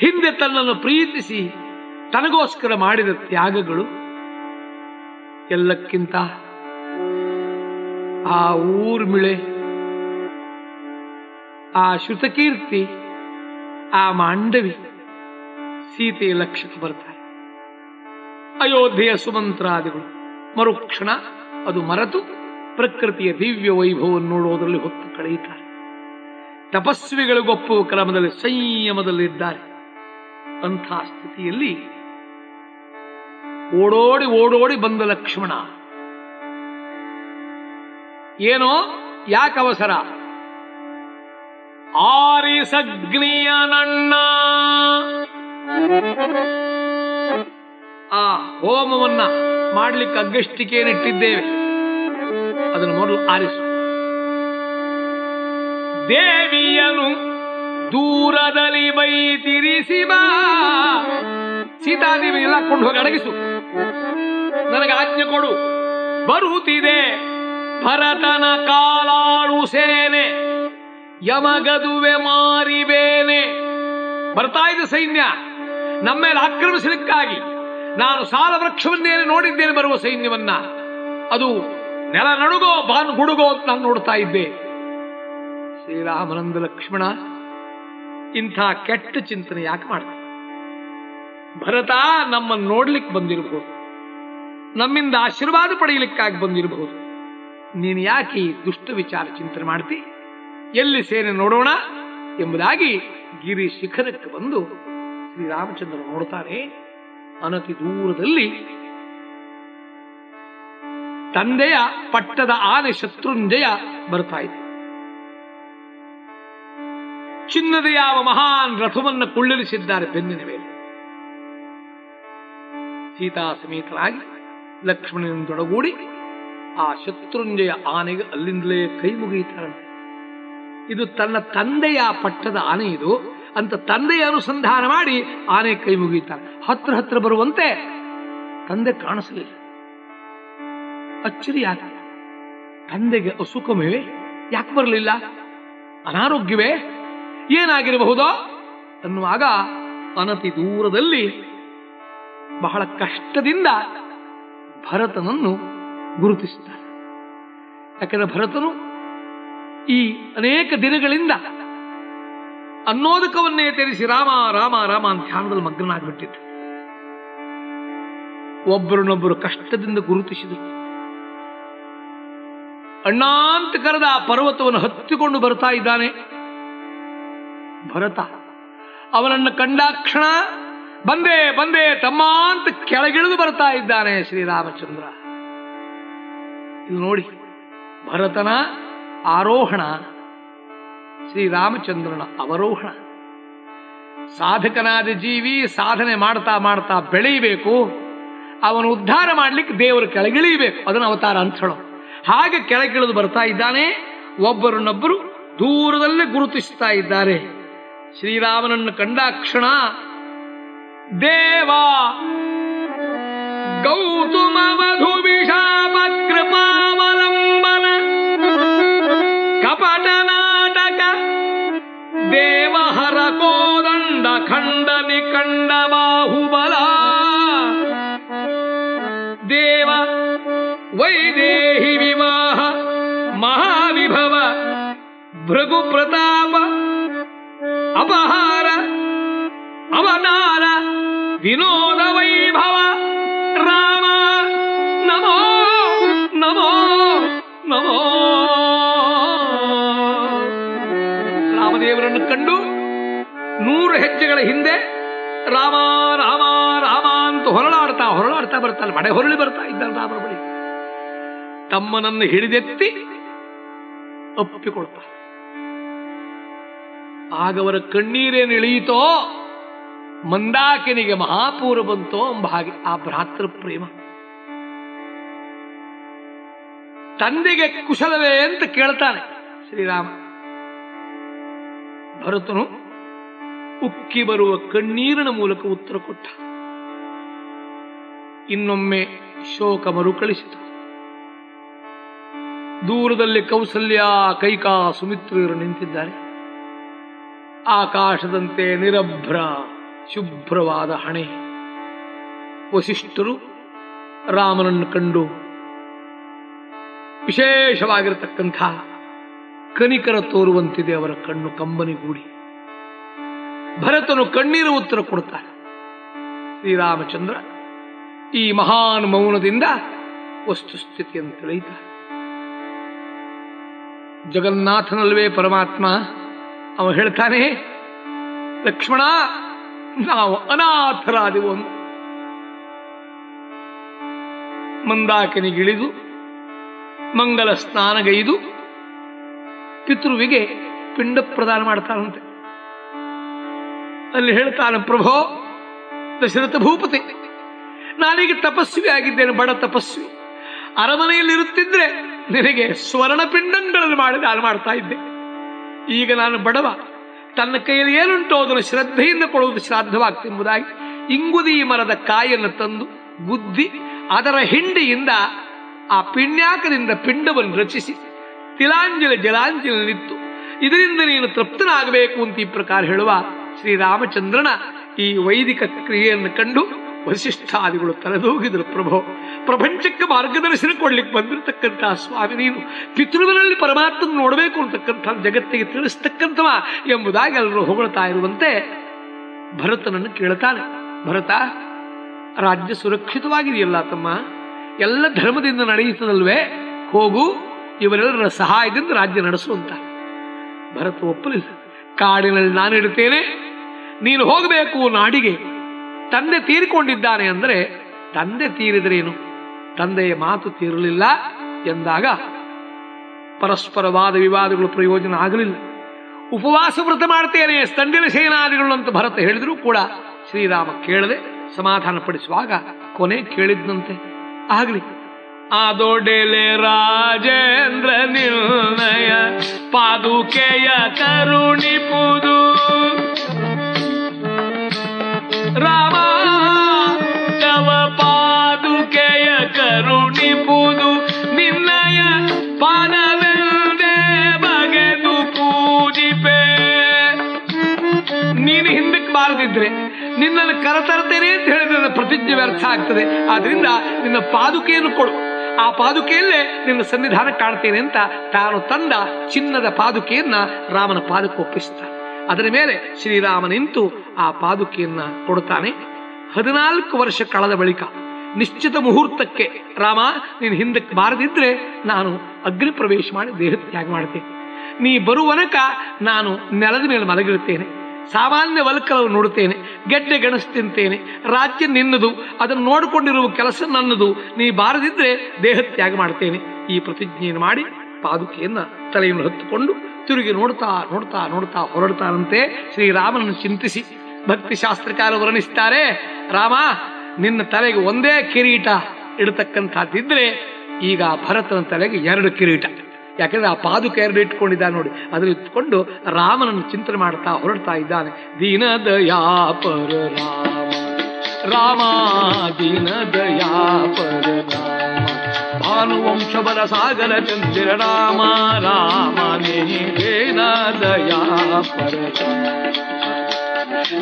ಹಿಂದೆ ತನ್ನನ್ನು ಪ್ರೀತಿಸಿ ತನಗೋಸ್ಕರ ಮಾಡಿದ ತ್ಯಾಗಗಳು. ಎಲ್ಲಕ್ಕಿಂತ ಆ ಊರ್ಮಿಳೆ, ಆ ಶ್ರುತಕೀರ್ತಿ, ಆ ಮಾಂಡವಿ ಸೀತೆಯ ಲಕ್ಷ್ಯಕ್ಕೆ ಬರ್ತಾರೆ. ಅಯೋಧ್ಯೆಯ ಸುಮಂತ್ರಾದಿಗಳು. ಮರುಕ್ಷಣ. ಅದು ಮರೆತು ಪ್ರಕೃತಿಯ ದಿವ್ಯ ವೈಭವವನ್ನು ನೋಡುವುದರಲ್ಲಿ ಹೊತ್ತು ಕಳೆಯುತ್ತಾರೆ. ತಪಸ್ವಿಗಳಿಗೊಪ್ಪುವ ಕ್ರಮದಲ್ಲಿ ಸಂಯಮದಲ್ಲಿದ್ದಾರೆ. ಅಂಥ ಸ್ಥಿತಿಯಲ್ಲಿ ಓಡೋಡಿ ಓಡೋಡಿ ಬಂದ ಲಕ್ಷ್ಮಣ. ಏನೋ ಯಾಕವಸರ ಅವಸರ? ಆರಿಸಗ್ನಿಯ ನನ್ನ. ಆ ಹೋಮವನ್ನ ಮಾಡ್ಲಿಕ್ಕೆ ಅಗ್ಗಷ್ಟಿಕೆಯನ್ನಿಟ್ಟಿದ್ದೇವೆ ಅದನ್ನು ಮೊದಲು ಆರಿಸು. ದೇವಿಯನು ದೂರದಲ್ಲಿ ಬಾ. ಸೀತಾದೇವಿ ಎಲ್ಲ ಕೊಂಡು ಹೋಗಿ ಅಡಗಿಸು. ನನಗೆ ಆಜ್ಞೆ ಕೊಡು. ಬರುತ್ತಿದೆ ಭರತನ ಕಾಲಾಳು ಸೇನೆ. ಯಮಗದುವೆ ಮಾರಿಬೇನೆ. ಬರ್ತಾ ಇದೆ ಸೈನ್ಯ. ನಮ್ಮ ಮೇಲೆ ಆಕ್ರಮಿಸಲಿಕ್ಕಾಗಿ. ನಾನು ಸಾಲ ವೃಕ್ಷವನ್ನೇನೆ ನೋಡಿದ್ದೇನೆ ಬರುವ ಸೈನ್ಯವನ್ನ. ಅದು ನೆಲ ನಡುಗೋ, ಬಾನು ಗುಡುಗೋ ಅಂತ ನಾನು ನೋಡ್ತಾ ಇದ್ದೆ. ಶ್ರೀರಾಮನಂದ ಲಕ್ಷ್ಮಣ ಇಂಥ ಕೆಟ್ಟ ಚಿಂತನೆ ಯಾಕೆ ಮಾಡ್ತ ಭರತ ನಮ್ಮನ್ನು ನೋಡ್ಲಿಕ್ಕೆ ಬಂದಿರಬಹುದು ನಮ್ಮಿಂದ ಆಶೀರ್ವಾದ ಪಡೆಯಲಿಕ್ಕಾಗಿ ಬಂದಿರಬಹುದು ನೀನು ಯಾಕೆ ದುಷ್ಟ ವಿಚಾರ ಚಿಂತನೆ ಮಾಡ್ತಿ? ಎಲ್ಲಿ ಸೇನೆ ನೋಡೋಣ ಎಂಬುದಾಗಿ ಗಿರಿ ಶಿಖರಕ್ಕೆ ಬಂದು ಶ್ರೀರಾಮಚಂದ್ರ ನೋಡ್ತಾನೆ ಅನತಿ ದೂರದಲ್ಲಿ ತಂದೆಯ ಪಟ್ಟದ ಆನೆ ಶತ್ರುಂಜಯ ಬರ್ತಾ ಇದೆ. ಚಿನ್ನದ ಯಾವ ಮಹಾನ್ ರಥವನ್ನು ಕುಳ್ಳಿರಿಸಿದ್ದಾರೆ ಬೆನ್ನಿನ ಮೇಲೆ. ಸೀತಾ ಸಮೇತರಾಗಿ ಲಕ್ಷ್ಮಣನೊಡಗೂಡಿ ಆ ಶತ್ರುಂಜಯ ಆನೆಗೆ ಅಲ್ಲಿಂದಲೇ ಕೈ ಮುಗಿಯುತ್ತಾರೆ ಇದು ತನ್ನ ತಂದೆಯ ಪಟ್ಟದ ಆನೆ ಇದು. ಅಂತ ತಂದೆಯ ಅನುಸಂಧಾನ ಮಾಡಿ ಆನೆ ಕೈ ಮುಗಿಯುತ್ತಾರೆ. ಹತ್ರ ಹತ್ರ ಬರುವಂತೆ ತಂದೆ ಕಾಣಿಸಲಿಲ್ಲ. ಅಚ್ಚರಿ ಯಾಕೆ ತಂದೆಗೆ ಅಸುಖಮೇ ಯಾಕೆ ಬರಲಿಲ್ಲ? ಅನಾರೋಗ್ಯವೇ? ಏನಾಗಿರಬಹುದೋ? ಅನ್ನುವಾಗ ಅನತಿ ದೂರದಲ್ಲಿ ಬಹಳ ಕಷ್ಟದಿಂದ ಭರತನನ್ನು ಗುರುತಿಸುತ್ತಾರೆ. ಯಾಕಂದ್ರೆ ಭರತನು ಈ ಅನೇಕ ದಿನಗಳಿಂದ ಅನ್ನೋದಕವನ್ನೇ ತೆರಿಸಿ ರಾಮ ರಾಮ ರಾಮ ಅಂತ ಧ್ಯಾನದಲ್ಲಿ ಮಗ್ನನಾಗ್ಬಿಟ್ಟಿದ್ದ. ಒಬ್ಬರನ್ನೊಬ್ಬರು ಕಷ್ಟದಿಂದ ಗುರುತಿಸಿದರು. ಅಣ್ಣಾಂತ ಕರೆದ ಆ ಪರ್ವತವನ್ನು ಹತ್ತಿಕೊಂಡು ಬರ್ತಾ ಇದ್ದಾನೆ. ಭರತ, ಅವನನ್ನು ಕಂಡಾಕ್ಷಣ, ಬಂದೆ ಬಂದೆ ತಮ್ಮ ಅಂತ ಕೆಳಗಿಳಿದು ಬರ್ತಾ ಇದ್ದಾನೆ ಶ್ರೀರಾಮಚಂದ್ರ. ಇದು ನೋಡಿ, ಭರತನ ಆರೋಹಣ ಶ್ರೀರಾಮಚಂದ್ರನ ಅವರೋಹಣ. ಸಾಧಕನಾದ ಜೀವಿ ಸಾಧನೆ ಮಾಡ್ತಾ ಮಾಡ್ತಾ ಬೆಳೀಬೇಕು ಅವನು ಉದ್ಧಾರ ಮಾಡ್ಲಿಕ್ಕೆ ದೇವರು ಕೆಳಗಿಳಿಯಬೇಕು ಅದನ್ನು ಅವತಾರ ಅಂತ ಹೇಳೋ ಹಾಗೆ ಕೆಳಗಿಳಿದು ಬರ್ತಾ ಇದ್ದಾನೆ. ಒಬ್ಬರನ್ನೊಬ್ಬರು ದೂರದಲ್ಲೇ ಗುರುತಿಸ್ತಾ ಇದ್ದಾರೆ. ಶ್ರೀರಾಮನನ್ನು ಕಂಡಾಕ್ಷಣ ದೇವ ಗೌತಮ ಮಧು ಭೃಗು ಪ್ರತಾಪ, ಅಪಹಾರ, ಅವತಾರ, ವಿನೋದ ವೈಭವ, ರಾಮ, ನಮೋ ನಮೋ ನಮೋ. ರಾಮದೇವರನ್ನು ಕಂಡು ನೂರು ಹೆಜ್ಜೆಗಳ ಹಿಂದೆ ರಾಮ ರಾಮ ರಾಮ ಅಂತ ಹೊರಳಾಡ್ತಾ ಹೊರಳಾಡ್ತಾ ಬರ್ತಾನೆ ಮಡೆ ಹೊರಳಿ ಬರ್ತಾ ಇದ್ದಾನೆ ರಾಮನ ಬಳಿ. ತಮ್ಮನನ್ನು ಹಿಡಿದೆತ್ತಿ ಅಪ್ಪಿಕೊಳ್ತಾ ಆಗವರ ಕಣ್ಣೀರೇನು ಇಳಿಯಿತೋ, ಮಂದಾಕಿನಿಗೆ ಮಹಾಪೂರ ಬಂತೋ ಎಂಬ ಹಾಗೆ ಆ ಭ್ರಾತೃ ಪ್ರೇಮ. ತಂದೆಗೆ ಕುಶಲವೇ ಅಂತ ಕೇಳ್ತಾನೆ ಶ್ರೀರಾಮ. ಭರತನು ಉಕ್ಕಿ ಬರುವ ಕಣ್ಣೀರಿನ ಮೂಲಕ ಉತ್ತರ ಕೊಟ್ಟ. ಇನ್ನೊಮ್ಮೆ ಶೋಕ ಮರುಕಳಿಸಿತು. ದೂರದಲ್ಲಿ ಕೌಸಲ್ಯ, ಕೈಕಾ, ಸುಮಿತ್ರಿಯರು ನಿಂತಿದ್ದಾರೆ. ಆಕಾಶದಂತೆ ನಿರಭ್ರ ಶುಭ್ರವಾದ ಹಣೆ. ವಸಿಷ್ಠರು ರಾಮನನ್ನು ಕಂಡು ವಿಶೇಷವಾಗಿರತಕ್ಕಂಥ ಕನಿಕರ ತೋರುವಂತಿದೆ ಅವರ ಕಣ್ಣು ಕಂಬನಿಗೂಡಿ ಭರತನು ಕಣ್ಣೀರು ಉತ್ತರ ಕೊಡುತ್ತಾರೆ ಶ್ರೀರಾಮಚಂದ್ರ ಈ ಮಹಾನ್ ಮೌನದಿಂದ ವಸ್ತುಸ್ಥಿತಿಯನ್ನು ತಿಳಿಯುತ್ತಾರೆ ಜಗನ್ನಾಥನಲ್ವೇ ಪರಮಾತ್ಮ ಅವ ಹೇಳ್ತಾನೆ, ಲಕ್ಷ್ಮಣ, ನಾವು ಅನಾಥರಾದೆವು ಅಂತ ಮಂದಾಕಿನಿಗಿಳಿದು, ಮಂಗಲ ಸ್ನಾನಗೈದು, ಪಿತೃವಿಗೆ ಪಿಂಡ ಪ್ರದಾನ ಮಾಡ್ತಾನಂತೆ. ಅಲ್ಲಿ ಹೇಳ್ತಾನೆ, ಪ್ರಭೋ, ದಶರಥ ಭೂಪತಿ, ನಾನೀಗ ತಪಸ್ವಿ ಆಗಿದ್ದೇನೆ, ಬಡ ತಪಸ್ವಿ. ಅರಮನೆಯಲ್ಲಿ ಇರುತ್ತಿದ್ರೆ ನಿನಗೆ ಸ್ವರ್ಣ ಪಿಂಡಗಳನ್ನು ಮಾಡಿ ದಾನ ಮಾಡ್ತಾ ಇದ್ದೆ. ಈಗ ನಾನು ಬಡವ. ತನ್ನ ಕೈಯಲ್ಲಿ ಏನುಂಟೋ ಅದನ್ನು ಶ್ರದ್ಧೆಯಿಂದ ಕೊಡುವುದು ಶ್ರಾದ್ದವಾಗ್ತೆಂಬುದಾಗಿ ಇಂಗುದಿ ಮರದ ಕಾಯನ್ನು ತಂದು ಬುದ್ಧಿ ಅದರ ಹಿಂಡಿಯಿಂದ ಆ ಪಿಣ್ಯಾಕದಿಂದ ಪಿಂಡವನ್ನು ರಚಿಸಿ ತಿಲಾಂಜಲಿ ಜಲಾಂಜಲಿ ನಿತ್ತು ಇದರಿಂದ ನೀನು ತೃಪ್ತನಾಗಬೇಕು ಅಂತ ಈ ಪ್ರಕಾರ ಹೇಳುವ ಶ್ರೀರಾಮಚಂದ್ರನ ಈ ವೈದಿಕ ಕ್ರಿಯೆಯನ್ನು ಕಂಡು ವಸಿಷ್ಠಾದಿಗಳು ತಲೆದೋಗಿದ್ರು ಪ್ರಭು. ಪ್ರಪಂಚಕ್ಕೆ ಮಾರ್ಗದರ್ಶನ ಕೊಡ್ಲಿಕ್ಕೆ ಬಂದಿರತಕ್ಕಂತಹ ಸ್ವಾಮಿ ನೀನು ಪಿತೃವಿನಲ್ಲಿ ಪರಮಾತ್ಮನ ನೋಡಬೇಕು ಅಂತಕ್ಕಂಥ ಜಗತ್ತಿಗೆ ತಿಳಿಸ್ತಕ್ಕಂಥವ ಎಂಬುದಾಗಿ ಎಲ್ಲರೂ ಹೊಗಳ್ತಾ ಇರುವಂತೆ ಭರತನನ್ನು ಕೇಳ್ತಾನೆ. ಭರತ, ರಾಜ್ಯ ಸುರಕ್ಷಿತವಾಗಿದೆಯಲ್ಲ ತಮ್ಮ? ಎಲ್ಲ ಧರ್ಮದಿಂದ ನಡೆಯುತ್ತದಲ್ವೇ? ಹೋಗು, ಇವರೆಲ್ಲರ ಸಹಾಯದಿಂದ ರಾಜ್ಯ ನಡೆಸುವಂತ. ಭರತ ಒಪ್ಪಲಿಲ್ಲ. ಕಾಡಿನಲ್ಲಿ ನಾನು ಇಡುತ್ತೇನೆ ನೀನು ಹೋಗಬೇಕು ನಾಡಿಗೆ. ತಂದೆ ತೀರಿಕೊಂಡಿದ್ದಾನೆ ಅಂದರೆ ತಂದೆ ತೀರಿದ್ರೇನು? ತಂದೆಯ ಮಾತು ತೀರಲಿಲ್ಲ ಎಂದಾಗ ಪರಸ್ಪರ ವಾದ ವಿವಾದಗಳು ಪ್ರಯೋಜನ ಆಗಲಿಲ್ಲ. ಉಪವಾಸ ವ್ರತ ಮಾಡ್ತೇನೆ ಸ್ತಂಡಿನ ಸೇನಾದಿಗಳು ಅಂತ ಭರತ ಹೇಳಿದರೂ ಕೂಡ ಶ್ರೀರಾಮ ಕೇಳದೆ ಸಮಾಧಾನ ಪಡಿಸುವಾಗ ಕೊನೆ ಕೇಳಿದ್ನಂತೆ. ಆಗಲಿ. ಆದೊಡೆಲೆ ರಾಜೇಂದ್ರ ನಿರ್ಣಯ, ಪಾದುಕೆಯ ಕರುಣಿಪುದು ರಾಮ ಪಾದುಕೆಯ ಕರುಣಿಪುದು ನಿನ್ನಯ ಹಿಂದಕ್ಕೆ ಬಾರದಿದ್ರೆ ನಿನ್ನನ್ನು ಕರತರ್ತೇನೆ ಅಂತ ಹೇಳಿದ್ರೆ ಪ್ರತಿಜ್ಞೆ ವ್ಯರ್ಥ ಆಗ್ತದೆ. ಆದ್ರಿಂದ ನಿನ್ನ ಪಾದುಕೆಯನ್ನು ಕೊಡು. ಆ ಪಾದುಕೆಯಲ್ಲೇ ನಿನ್ನ ಸನ್ನಿಧಾನ ಕಾಣ್ತೇನೆ ಅಂತ ತಾನು ತಂದ ಚಿನ್ನದ ಪಾದುಕೆಯನ್ನ ರಾಮನ ಪಾದಕ್ಕೆ ಒಪ್ಪಿಸ್ತಾನೆ. ಅದರ ಮೇಲೆ ಶ್ರೀರಾಮ ನಿಂತು ಆ ಪಾದುಕೆಯನ್ನ ಕೊಡುತ್ತಾನೆ. ಹದಿನಾಲ್ಕು ವರ್ಷ ಕಳೆದ ಬಳಿಕ ನಿಶ್ಚಿತ ಮುಹೂರ್ತಕ್ಕೆ, ರಾಮ, ನೀನು ಹಿಂದಕ್ಕೆ ಬಾರದಿದ್ರೆ ನಾನು ಅಗ್ನಿ ಪ್ರವೇಶ ಮಾಡಿ ದೇಹ ತ್ಯಾಗ ಮಾಡ್ತೇನೆ. ನೀ ಬರುವನಕ ನಾನು ನೆಲದ ಮೇಲೆ ಮಲಗಿರುತ್ತೇನೆ. ಸಾಮಾನ್ಯ ವಲ್ಕಲವು ನೋಡುತ್ತೇನೆ, ಗೆಡ್ಡೆ ಗೆಣಸು ತಿಂತೇನೆ, ರಾಜ್ಯ ನಿನ್ನದು, ಅದನ್ನು ನೋಡಿಕೊಂಡಿರುವ ಕೆಲಸ ನನ್ನದು, ನೀ ಬಾರದಿದ್ರೆ ದೇಹ ತ್ಯಾಗ ಮಾಡ್ತೇನೆ. ಈ ಪ್ರತಿಜ್ಞೆಯನ್ನು ಮಾಡಿ ಪಾದುಕೆಯನ್ನ ತಲೆಯನ್ನು ಹತ್ತುಕೊಂಡು ತಿರುಗಿ ನೋಡ್ತಾ ನೋಡ್ತಾ ನೋಡ್ತಾ ಹೊರಡ್ತಾನಂತೆ ಶ್ರೀರಾಮನನ್ನು ಚಿಂತಿಸಿ. ಭಕ್ತಿ ಶಾಸ್ತ್ರಕಾರ ವರ್ಣಿಸ್ತಾರೆ, ರಾಮ, ನಿನ್ನ ತಲೆಗೆ ಒಂದೇ ಕಿರೀಟ ಇಡತಕ್ಕಂಥದ್ದಿದ್ರೆ ಈಗ ಭರತನ ತಲೆಗೆ ಎರಡು ಕಿರೀಟ. ಯಾಕಂದ್ರೆ ಆ ಪಾದುಕ ಎರಡು ಇಟ್ಕೊಂಡಿದ್ದಾನೆ ನೋಡಿ. ಅದ್ರಲ್ಲಿ ಇಟ್ಕೊಂಡು ರಾಮನನ್ನು ಚಿಂತನೆ ಮಾಡ್ತಾ ಹೊರಡ್ತಾ ಇದ್ದಾನೆ. ದೀನ ದಯಾಪರ ರಾಮ ದೀನ ದಯಾಪರ ರಾಮ. ಭಾನುವಂಶಬಲ ಸಾಗರ ಚಂದಿರ ರಾಮ ರಾಮ ನೇನ ದಯಾಪರ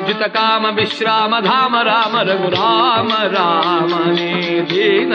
ಜಿತ ಕಾಮ ವಿಶ್ರಾಮ ಧಾಮ ರಾಮ ರಘು ರಾಮ ರಾಮ ನೇ ದೀನ